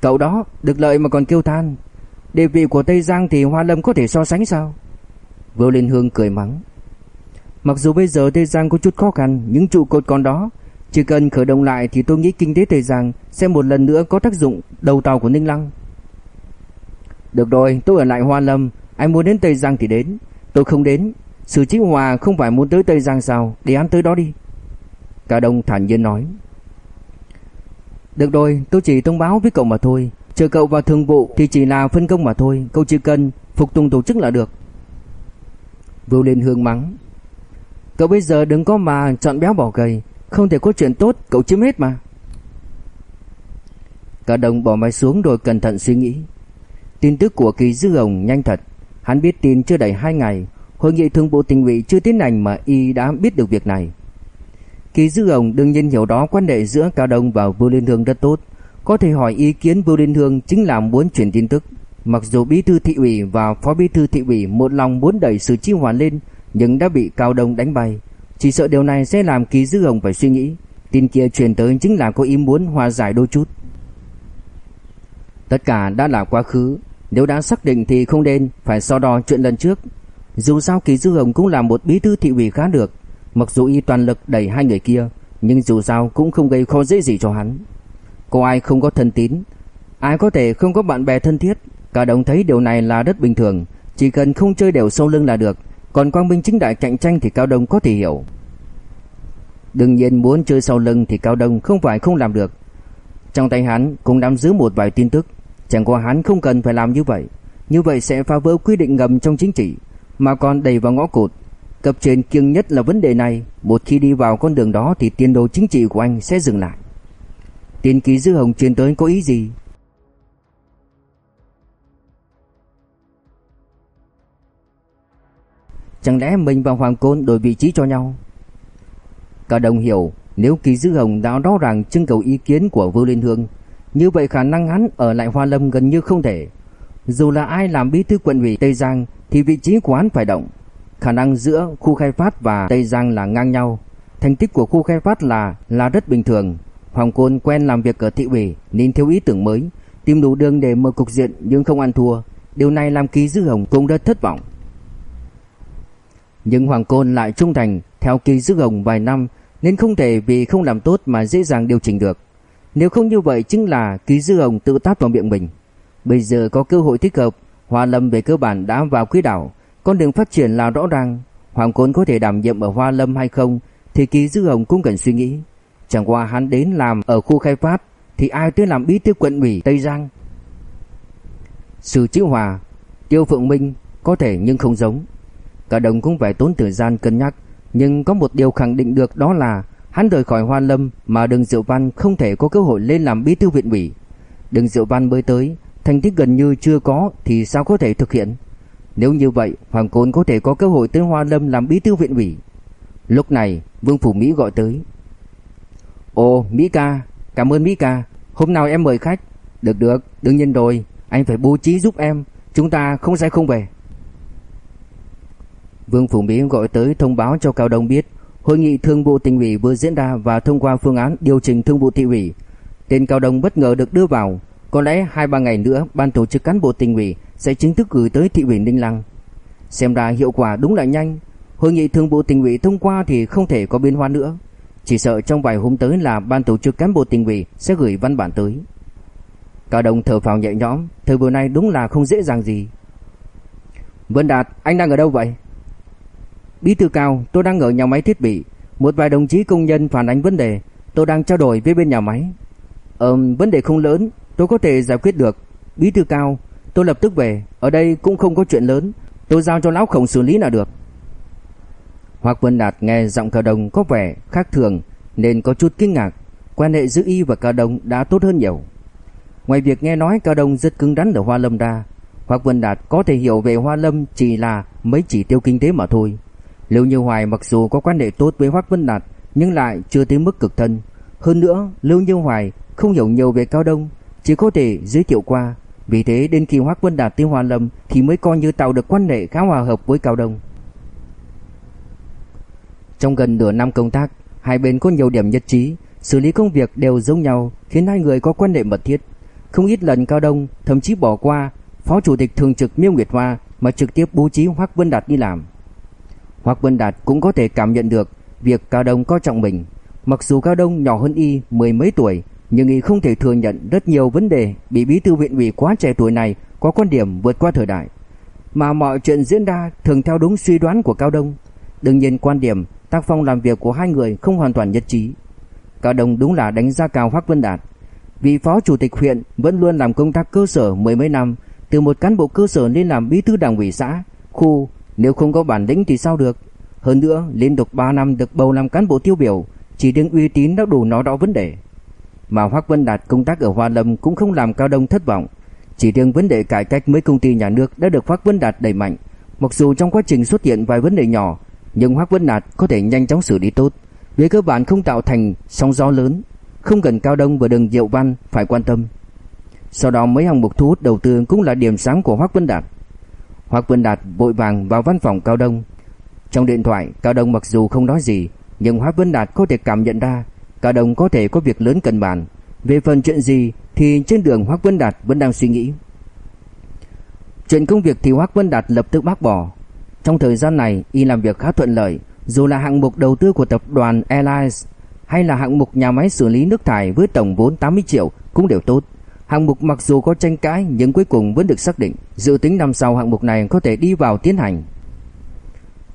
A: Cậu đó, được lợi mà còn kêu than. Địa vị của Tây Giang thì Hoa Lâm có thể so sánh sao? Vô Linh Hương cười mắng. Mặc dù bây giờ Tây Giang có chút khó khăn, những trụ cột còn đó, chỉ cần khởi động lại thì tôi nghĩ kinh tế Tây Giang sẽ một lần nữa có tác dụng đầu tàu của Ninh Lăng. Được rồi, tôi ở lại Hoa Lâm, anh muốn đến Tây Giang thì đến, tôi không đến. Sử Chí Hòa không phải muốn tới Tây Giang sao, để ăn tới đó đi. Cả đông thản nhiên nói. Được rồi, tôi chỉ thông báo với cậu mà thôi, chờ cậu vào thường vụ thì chỉ là phân công mà thôi, cậu chỉ cần phục tùng tổ chức là được. Vưu Liên Hương mắng. Cậu bây giờ đừng có mà chọn béo bỏ gầy Không thể có chuyện tốt cậu chiếm hết mà Cả đồng bỏ máy xuống rồi cẩn thận suy nghĩ Tin tức của kỳ dư hồng nhanh thật. Hắn biết tin chưa đầy 2 ngày. Hội nghị thường bộ tỉnh ủy chưa tiến hành mà y đã biết được việc này. Kỳ dư hồng đương nhiên hiểu đó quan hệ giữa Cao Đông và Vưu Liên Hương rất tốt. Có thể hỏi ý kiến Vưu Liên Hương chính là muốn truyền tin tức. Mặc dù bí thư thị ủy và phó bí thư thị ủy một lòng muốn đẩy sự chi hoàn lên nhưng đã bị Cao Đông đánh bay. Chỉ sợ điều này sẽ làm Kỳ Dư Hồng phải suy nghĩ, tin kia truyền tới chính là có ý muốn hòa giải đôi chút. Tất cả đã là quá khứ, nếu đã xác định thì không nên phải so đo chuyện lần trước. Dù sao Kỳ Dư Hồng cũng là một bí thư thị ủy khá được, mặc dù y toàn lực đẩy hai người kia, nhưng dù sao cũng không gây khó dễ gì cho hắn. Có ai không có thân tín, ai có thể không có bạn bè thân thiết, cả đồng thấy điều này là rất bình thường, chỉ cần không chơi đều sâu lưng là được, còn quang minh chính đại cạnh tranh thì Cao Đông có thể hiểu. Đương nhiên muốn chơi sau lưng thì Cao Đông không phải không làm được. Trong tay hắn cũng nắm giữ một vài tin tức, chẳng qua hắn không cần phải làm như vậy. Như vậy sẽ phá vỡ quy định ngầm trong chính trị, mà còn đẩy vào ngõ cụt. Cấp trên kiêng nhất là vấn đề này, một khi đi vào con đường đó thì tiến độ chính trị của anh sẽ dừng lại. Tiên ký dư hồng truyền tới có ý gì? Chẳng lẽ mình và Hoàng Côn đổi vị trí cho nhau Cả đồng hiểu Nếu ký Dư Hồng đã rõ ràng trưng cầu ý kiến của Vưu Liên Hương như vậy khả năng hắn ở lại Hoa Lâm gần như không thể. Dù là ai làm bí thư quận ủy Tây Giang Thì vị trí của hắn phải động. Khả năng giữa khu khai phát và Tây Giang là ngang nhau. Thành tích của khu khai phát là là rất bình thường. Hoàng Côn quen làm việc ở thị ủy Nên thiếu ý tưởng mới, Tìm đủ đường để mở cục diện nhưng không ăn thua. Điều này làm ký Dư Hồng cũng rất thất vọng. Nhưng Hoàng Côn lại trung thành, theo kỳ dư hồng vài năm nên không thể vì không làm tốt mà dễ dàng điều chỉnh được. Nếu không như vậy chính là ký dư hồng tự tát vào miệng mình. Bây giờ có cơ hội thích hợp, Hoa Lâm về cơ bản đã vào quỹ đạo, con đường phát triển là rõ ràng. Hoàng Côn có thể đảm nhiệm ở Hoa Lâm hay không thì ký dư hồng cũng cần suy nghĩ. Chẳng qua hắn đến làm ở khu khai phát thì ai tới làm bí thư quận ủy Tây Giang. Sự Chữ Hòa, Tiêu Phượng Minh có thể nhưng không giống. Cả đồng cũng phải tốn thời gian cân nhắc, nhưng có một điều khẳng định được đó là hắn rời khỏi Hoa Lâm mà Đường Diệu Văn không thể có cơ hội lên làm bí thư viện ủy. Đường Diệu Văn mới tới, thành tích gần như chưa có thì sao có thể thực hiện? Nếu như vậy, Hoàng Côn có thể có cơ hội tới Hoa Lâm làm bí thư viện ủy. Lúc này, Vương Phủ Mỹ gọi tới. Ồ, Mỹ ca, cảm ơn Mỹ ca, hôm nào em mời khách. Được được, đương nhiên rồi, anh phải bố trí giúp em, chúng ta không sẽ không về. Vương Phủ Mỹ gọi tới thông báo cho Cao Đông biết Hội nghị thương vụ tỉnh ủy vừa diễn ra và thông qua phương án điều chỉnh thương vụ thị ủy. Tên Cao Đông bất ngờ được đưa vào, có lẽ 2-3 ngày nữa ban tổ chức cán bộ tỉnh ủy sẽ chính thức gửi tới thị ủy Ninh Lăng. Xem ra hiệu quả đúng là nhanh, hội nghị thương vụ tỉnh ủy thông qua thì không thể có biến hóa nữa. Chỉ sợ trong vài hôm tới là ban tổ chức cán bộ tỉnh ủy sẽ gửi văn bản tới. Cao Đông thở phào nhẹ nhõm, thời buổi này đúng là không dễ dàng gì. Vân Đạt, anh đang ở đâu vậy? Bí thư cao, tôi đang ở nhà máy thiết bị. Một vài đồng chí công nhân phản ánh vấn đề, tôi đang trao đổi với bên nhà máy. Ờm, vấn đề không lớn, tôi có thể giải quyết được. Bí thư cao, tôi lập tức về, ở đây cũng không có chuyện lớn, tôi giao cho lão khổng xử lý là được. Hoặc Vân Đạt nghe giọng Cao đồng có vẻ khác thường nên có chút kinh ngạc, quan hệ giữa y và Cao đồng đã tốt hơn nhiều. Ngoài việc nghe nói Cao đồng rất cứng rắn ở Hoa Lâm ra, Hoặc Vân Đạt có thể hiểu về Hoa Lâm chỉ là mấy chỉ tiêu kinh tế mà thôi. Lưu Như Hoài mặc dù có quan hệ tốt với Hoắc Vân Đạt nhưng lại chưa tới mức cực thân. Hơn nữa, Lưu Như Hoài không hiểu nhiều về Cao Đông, chỉ có thể giới thiệu qua. Vì thế đến khi Hoắc Vân Đạt tới Hoa Lâm thì mới coi như tạo được quan hệ khá hòa hợp với Cao Đông. Trong gần nửa năm công tác, hai bên có nhiều điểm nhất trí, xử lý công việc đều giống nhau, khiến hai người có quan hệ mật thiết. Không ít lần Cao Đông thậm chí bỏ qua phó chủ tịch thường trực Miêu Nguyệt Hoa mà trực tiếp bố trí Hoắc Vân Đạt đi làm. Hoặc Vân Đạt cũng có thể cảm nhận được việc Cao Đông coi trọng mình. Mặc dù Cao Đông nhỏ hơn y mười mấy tuổi, nhưng y không thể thừa nhận rất nhiều vấn đề bị bí thư viện ủy quá trẻ tuổi này có quan điểm vượt qua thời đại. Mà mọi chuyện diễn ra thường theo đúng suy đoán của Cao Đông. Đương nhiên quan điểm, tác phong làm việc của hai người không hoàn toàn nhất trí. Cao Đông đúng là đánh giá cao Hoắc Vân Đạt. Vì phó chủ tịch huyện vẫn luôn làm công tác cơ sở mười mấy năm, từ một cán bộ cơ sở lên làm bí thư đảng ủy xã, khu nếu không có bản lĩnh thì sao được? Hơn nữa, liên tục 3 năm được bầu làm cán bộ tiêu biểu, Chỉ riêng uy tín đã đủ nói rõ vấn đề. Mà Hoác Vân Đạt công tác ở Hoa Lâm Cũng không làm Cao Đông thất vọng. Chỉ riêng vấn đề cải cách mấy công ty nhà nước Đã được Hoác Vân Đạt đẩy mạnh. Mặc dù trong quá trình xuất hiện vài vấn đề nhỏ, Nhưng Hoác Vân Đạt có thể nhanh chóng xử lý tốt. Về cơ bản không tạo thành sóng gió lớn, Không cần Cao Đông và đường Diệu Văn phải quan tâm. Sau đó mấy hạng mục thu hút đầu tư cũng là điểm sáng của Hoác Vân Đạt. Hoắc Vân Đạt vội vàng vào văn phòng Cao Đông. Trong điện thoại, Cao Đông mặc dù không nói gì, nhưng Hoắc Vân Đạt có thể cảm nhận ra Cao Đông có thể có việc lớn cần bàn. Về phần chuyện gì thì trên đường Hoắc Vân Đạt vẫn đang suy nghĩ. Chuyện công việc thì Hoắc Vân Đạt lập tức bác bỏ. Trong thời gian này, y làm việc khá thuận lợi, dù là hạng mục đầu tư của tập đoàn Airlines hay là hạng mục nhà máy xử lý nước thải với tổng vốn 80 triệu cũng đều tốt. Hạng mục mặc dù có tranh cãi nhưng cuối cùng vẫn được xác định, dự tính năm sau hạng mục này có thể đi vào tiến hành.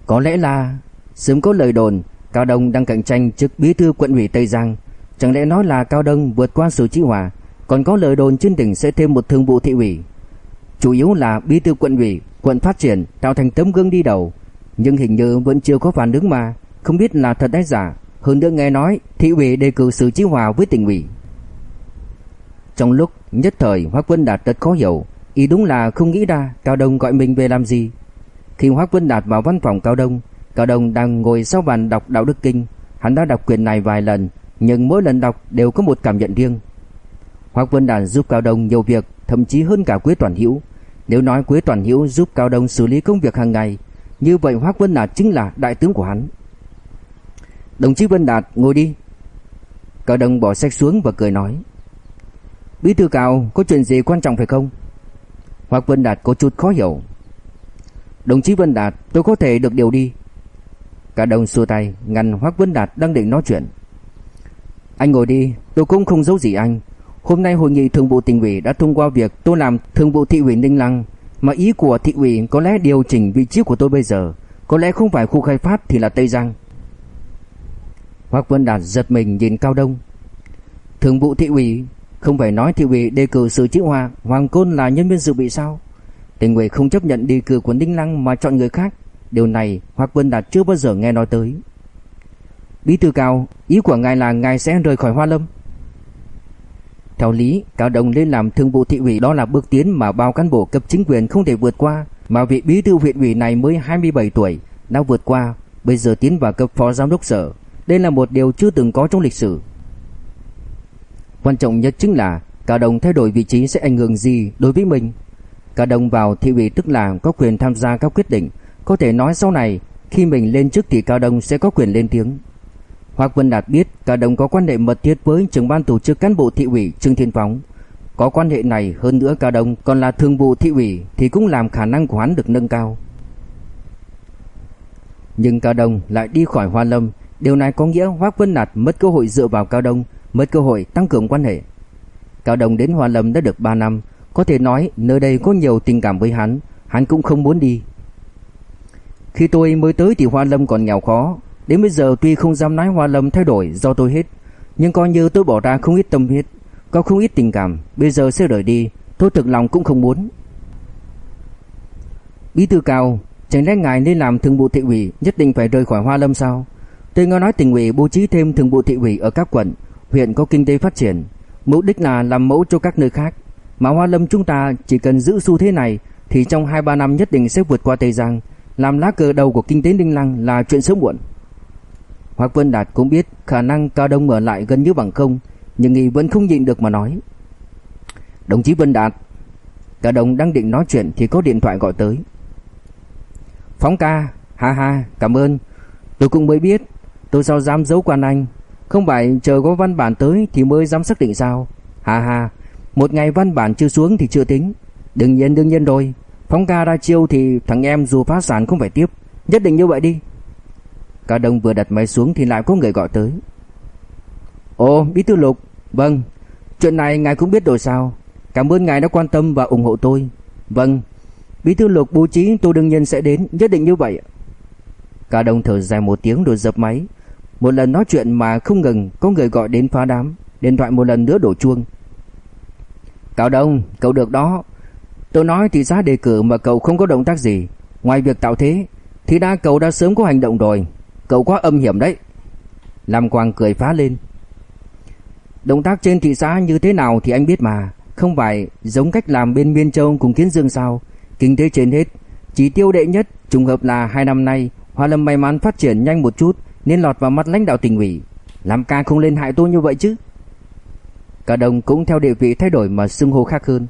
A: Có lẽ là sớm có lời đồn Cao Đông đang cạnh tranh chức bí thư quận ủy Tây Giang, chẳng lẽ nói là Cao Đông vượt qua sự Chí Hòa, còn có lời đồn trên tỉnh sẽ thêm một thương vụ thị ủy. Chủ yếu là bí thư quận ủy, quận phát triển tạo thành tấm gương đi đầu, nhưng hình như vẫn chưa có phản ứng mà, không biết là thật hay giả. Hơn nữa nghe nói thị ủy đề cử sự Chí Hòa với tỉnh ủy. Trong lúc nhất thời Hoắc Vân Đạt rất khó hiểu, ý đúng là không nghĩ ra Cao Đông gọi mình về làm gì. Khi Hoắc Vân Đạt vào văn phòng Cao Đông, Cao Đông đang ngồi sau bàn đọc đạo đức kinh, hắn đã đọc quyển này vài lần, nhưng mỗi lần đọc đều có một cảm nhận riêng. Hoắc Vân Đạt giúp Cao Đông nhiều việc, thậm chí hơn cả Quế Toàn Hữu. Nếu nói Quế Toàn Hữu giúp Cao Đông xử lý công việc hàng ngày, như vậy Hoắc Vân Đạt chính là đại tướng của hắn. Đồng chí Vân Đạt, ngồi đi. Cao Đông bỏ sách xuống và cười nói. Bí thư cao có chuyện gì quan trọng phải không? Hoặc Vân Đạt có chút khó hiểu. Đồng chí Vân Đạt, tôi có thể được điều đi. Cả đồng xua tay ngăn Hoắc Vân Đạt đang định nói chuyện. Anh ngồi đi, tôi cũng không giấu gì anh. Hôm nay hội nghị thường vụ tỉnh ủy đã thông qua việc tôi làm thường vụ thị ủy Ninh Lăng, mà ý của thị ủy có lẽ điều chỉnh vị trí của tôi bây giờ, có lẽ không phải khu khai phát thì là Tây Giang. Hoắc Vân Đạt giật mình nhìn Cao Đông. Thường vụ thị ủy, không phải nói thị ủy đề cử sự chỉ hòa Hoàng Côn là nhân viên dự bị sao? Tỉnh ủy không chấp nhận đề cử của Đinh Lăng mà chọn người khác. Điều này hoàng Vân Đạt chưa bao giờ nghe nói tới. Bí thư Cao, ý của ngài là ngài sẽ rời khỏi Hoa Lâm? Theo lý, Cao đồng lên làm thường vụ thị ủy đó là bước tiến mà bao cán bộ cấp chính quyền không thể vượt qua, mà vị bí thư huyện ủy này mới 27 tuổi, đã vượt qua, bây giờ tiến vào cấp phó giám đốc sở. Đây là một điều chưa từng có trong lịch sử. Quan trọng nhất chính là Cao Đông thay đổi vị trí sẽ ảnh hưởng gì đối với mình. Cao Đông vào thị ủy tức là có quyền tham gia các quyết định, có thể nói sau này khi mình lên chức thì Cao Đông sẽ có quyền lên tiếng. Hoắc Vân Đạt biết Cao Đông có quan hệ mật thiết với trưởng ban tổ chức cán bộ thị ủy Trương Thiên Phóng. Có quan hệ này hơn nữa Cao Đông còn là thường vụ thị ủy thì cũng làm khả năng của hắn được nâng cao. Nhưng Cao Đông lại đi khỏi Hoa Lâm, điều này có nghĩa Hoắc Vân Đạt mất cơ hội dựa vào Cao Đông, mất cơ hội tăng cường quan hệ. Cao đồng đến Hoa Lâm đã được 3 năm, có thể nói nơi đây có nhiều tình cảm với hắn, hắn cũng không muốn đi. Khi tôi mới tới thì Hoa Lâm còn nghèo khó, đến bây giờ tuy không dám nói Hoa Lâm thay đổi do tôi hết, nhưng coi như tôi bỏ ra không ít tâm huyết, có không ít tình cảm, bây giờ sẽ rời đi, tôi thực lòng cũng không muốn. Bí thư cao, chẳng lẽ ngài nên làm thường vụ thị ủy nhất định phải rời khỏi Hoa Lâm sao? Tôi nghe nói tỉnh ủy bố trí thêm thường vụ thị ủy ở các quận, huyện có kinh tế phát triển, mục đích là làm mẫu cho các nơi khác. Mà Hoa Lâm chúng ta chỉ cần giữ xu thế này thì trong 2-3 năm nhất định sẽ vượt qua Tây Giang, làm lá cờ đầu của kinh tế Ninh Lăng là chuyện sớm muộn. Hoắc Vân Đạt cũng biết khả năng Cao Đông mở lại gần như bằng không, nhưng y vẫn không nhịn được mà nói. Đồng chí Vân Đạt, Cao Đông đang định nói chuyện thì có điện thoại gọi tới. Phóng ca, ha ha, cảm ơn. Tôi cũng mới biết, tôi sao dám giấu quan anh, không phải chờ có văn bản tới thì mới dám xác định sao? Ha ha, một ngày văn bản chưa xuống thì chưa tính. Đương nhiên đương nhiên rồi, phóng ca ra chiêu thì thằng em dù phá sản không phải tiếp, nhất định như vậy đi. cả đồng vừa đặt máy xuống thì lại có người gọi tới. Ồ, Bí thư Lục, vâng, chuyện này ngài cũng biết rồi sao? Cảm ơn ngài đã quan tâm và ủng hộ tôi. Vâng, Bí thư Lục bố trí tôi đương nhiên sẽ đến, nhất định như vậy. cả đồng thở dài một tiếng rồi dập máy. Một lần nói chuyện mà không ngừng có người gọi đến phá đám, điện thoại một lần nữa đổ chuông. Cao Đông, cậu được đó. Tôi nói thì xã đề cử mà cậu không có động tác gì, ngoài việc tạo thế thì đã cậu đã sớm có hành động rồi. Cậu quá âm hiểm đấy. Lam Quang cười phá lên. Động tác trên thị xã như thế nào thì anh biết mà. Không phải giống cách làm bên Miên Châu cùng Kiến Dương sao? Kinh tế trên hết Chỉ tiêu đệ nhất Trùng hợp là hai năm nay Hoa Lâm may mắn phát triển nhanh một chút nên lọt vào mắt lãnh đạo tỉnh ủy. Làm ca không lên hại tôi như vậy chứ? Cả đồng cũng theo địa vị thay đổi mà xưng hô khác hơn.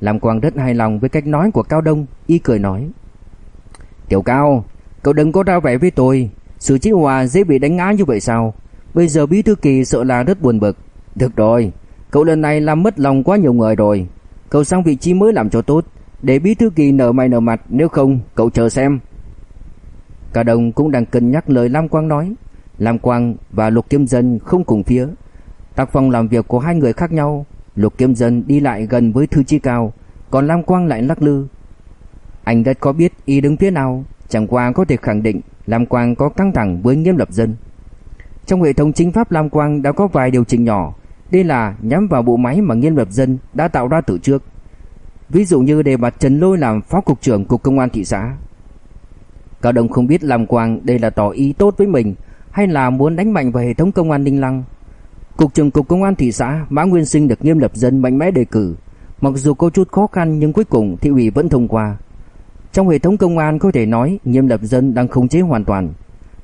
A: Làm Quang rất hài lòng với cách nói của Cao Đông, Y cười nói. Tiểu Cao, Cậu đừng có ra vẻ với tôi. Sự chí hòa dễ bị đánh ngã như vậy sao? Bây giờ bí thư kỳ sợ là rất buồn bực. Được rồi, Cậu lần này làm mất lòng quá nhiều người rồi. Cậu sang vị trí mới làm cho tốt, Để bí thư kỳ nở mày nở mặt, Nếu không, cậu chờ xem. Cả đồng cũng đang cân nhắc lời Lam Quang nói. Lam Quang và Lục Kiếm Dân không cùng phía. Tác phong làm việc của hai người khác nhau, Lục Kiếm Dân đi lại gần với Thư Chi Cao, Còn Lam Quang lại lắc lư. Anh rất có biết ý đứng phía nào, Chẳng qua có thể khẳng định Lam Quang có căng thẳng với nghiêm lập dân. Trong hệ thống chính pháp, Lam Quang đã có vài điều chỉnh nhỏ. Đây là nhắm vào bộ máy mà nghiêm lập dân đã tạo ra từ trước. Ví dụ như đề bạt Trần Lôi làm phó cục trưởng cục công an thị xã. Cao Đông không biết làm Quang đây là tỏ ý tốt với mình Hay là muốn đánh mạnh vào hệ thống công an Ninh Lăng Cục trưởng cục công an thị xã Mã Nguyên Sinh được nghiêm lập dân mạnh mẽ đề cử Mặc dù có chút khó khăn nhưng cuối cùng thị ủy vẫn thông qua trong hệ thống công an có thể nói Nghiêm Lập Dân đang khống chế hoàn toàn.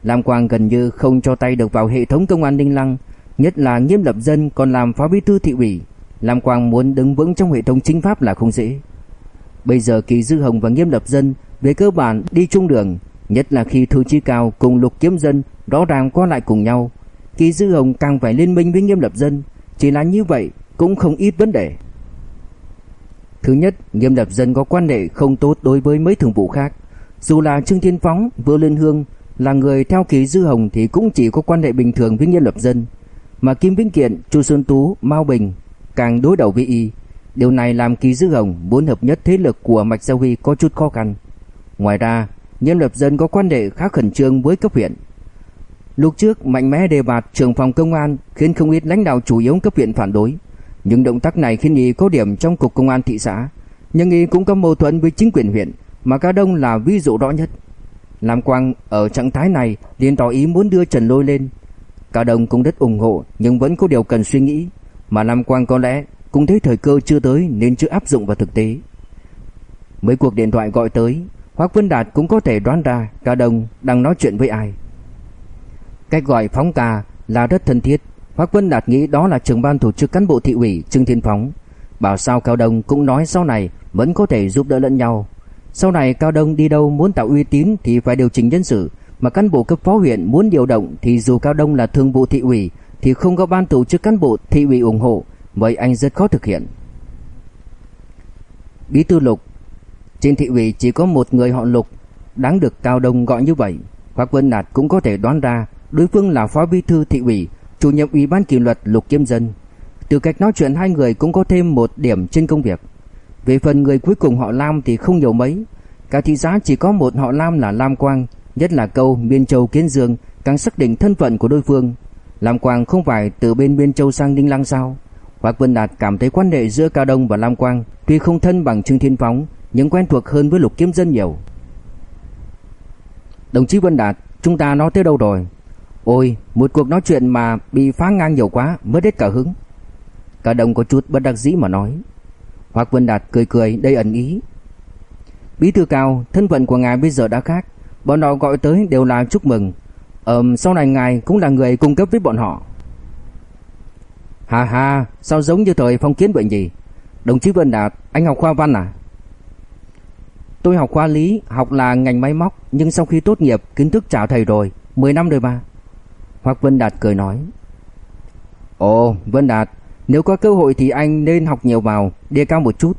A: Lam Quang gần như không cho tay được vào hệ thống công an Ninh Lăng, nhất là Nghiêm Lập Dân còn làm phó bí thư thị ủy. Lam Quang muốn đứng vững trong hệ thống chính pháp là không dễ. Bây giờ Kỳ Dư Hồng và Nghiêm Lập Dân về cơ bản đi chung đường, nhất là khi Thư Chi Cao cùng Lục Kiếm Dân rõ ràng qua lại cùng nhau. Kỳ Dư Hồng càng phải liên minh với Nghiêm Lập Dân, chỉ là như vậy cũng không ít vấn đề. Thứ nhất, Nghiêm Lập Dân có quan hệ không tốt đối với mấy thường vụ khác. Dù là Trương Thiên Phóng, Vương Liên Hương là người theo kỳ Dư Hồng thì cũng chỉ có quan hệ bình thường với Nghiêm Lập Dân. Mà Kim Vĩnh Kiện, Chu Xuân Tú, Mao Bình càng đối đầu với y. Điều này làm kỳ Dư Hồng muốn hợp nhất thế lực của Mạch Gia Huy có chút khó khăn. Ngoài ra, nhân Lập Dân có quan hệ khá khẩn trương với cấp huyện. Lúc trước mạnh mẽ đề bạt trưởng phòng công an khiến không ít lãnh đạo chủ yếu cấp huyện phản đối. Nhưng động tác này khiến y có điểm trong cục công an thị xã, nhưng y cũng có mâu thuẫn với chính quyền huyện, mà Cao Đông là ví dụ rõ nhất. Lam Quang ở trạng thái này liền tỏ ý muốn đưa Trần Lôi lên. Cao Đông cũng rất ủng hộ nhưng vẫn có điều cần suy nghĩ, mà Lam Quang có lẽ cũng thấy thời cơ chưa tới nên chưa áp dụng vào thực tế. Mấy cuộc điện thoại gọi tới, Hoắc Vân Đạt cũng có thể đoán ra Cao Đông đang nói chuyện với ai. Cách gọi phóng ca là rất thân thiết, Hoắc Vân Đạt nghĩ đó là trưởng ban tổ chức cán bộ thị ủy Trương Thiên Phóng. Bảo sao Cao Đông cũng nói sau này vẫn có thể giúp đỡ lẫn nhau. Sau này Cao Đông đi đâu muốn tạo uy tín thì phải điều chỉnh nhân sự, mà cán bộ cấp phó huyện muốn điều động thì dù Cao Đông là thường vụ thị ủy thì không có ban tổ chức cán bộ thị ủy ủng hộ, vậy anh rất khó thực hiện. Bí thư Lục trên thị ủy chỉ có một người họ Lục, đáng được Cao Đông gọi như vậy. quách Vân Đạt cũng có thể đoán ra đối phương là phó bí thư thị ủy, chủ nhiệm ủy ban kỷ luật Lục Kiêm Dân. Từ cách nói chuyện hai người cũng có thêm một điểm trên công việc. Về phần người cuối cùng họ Lam thì không nhiều mấy, cả thị xã chỉ có một họ Lam là Lam Quang, nhất là câu Biên Châu Kiến Dương càng xác định thân phận của đối phương. Lam Quang không phải từ bên Biên Châu sang ninh Lăng sao? Hoắc Vân Đạt cảm thấy quan hệ giữa Cao Đông và Lam Quang tuy không thân bằng Trương Thiên Phóng, nhưng quen thuộc hơn với Lục Kiếm Dân nhiều. Đồng chí Vân Đạt, chúng ta nói tới đâu rồi? Ôi, một cuộc nói chuyện mà bị phá ngang nhiều quá, mất hết cả hứng. cả đồng có chút bất đắc dĩ mà nói. hoặc Vân Đạt cười cười đầy ẩn ý. Bí thư cao, thân phận của ngài bây giờ đã khác, bọn họ gọi tới đều là chúc mừng. Ờm, sau này ngài cũng là người cung cấp với bọn họ. Hà hà, sao giống như thời phong kiến vậy gì? Đồng chí Vân Đạt, anh học khoa văn à? Tôi học khoa lý, học là ngành máy móc, nhưng sau khi tốt nghiệp kiến thức trả thầy rồi, 10 năm rồi mà. Hoắc Vân Đạt cười nói. Ồ, Vân Đạt, nếu có cơ hội thì anh nên học nhiều vào, đề cao một chút.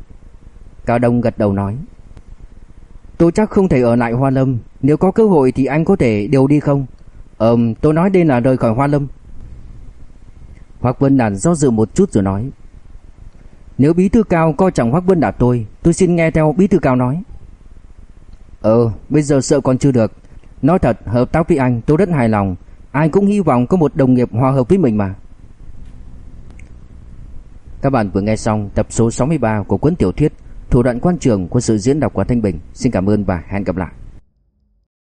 A: Cao Đông gật đầu nói. Tôi chắc không thể ở lại Hoa Lâm, nếu có cơ hội thì anh có thể đều đi không? Ừm, tôi nói đây là rời khỏi Hoa Lâm. Hoắc Vân Đạt do dự một chút rồi nói. Nếu bí thư cao coi trọng Hoắc Vân Đạt tôi, tôi xin nghe theo bí thư cao nói. Ờ, bây giờ sợ còn chưa được. Nói thật, hợp tác với anh tôi rất hài lòng. Ai cũng hy vọng có một đồng nghiệp hòa hợp với mình mà. Các bạn vừa nghe xong tập số 63 của cuốn tiểu thuyết Thủ đoạn quan trường của sự diễn đọc của Thanh Bình. Xin cảm ơn và hẹn gặp lại.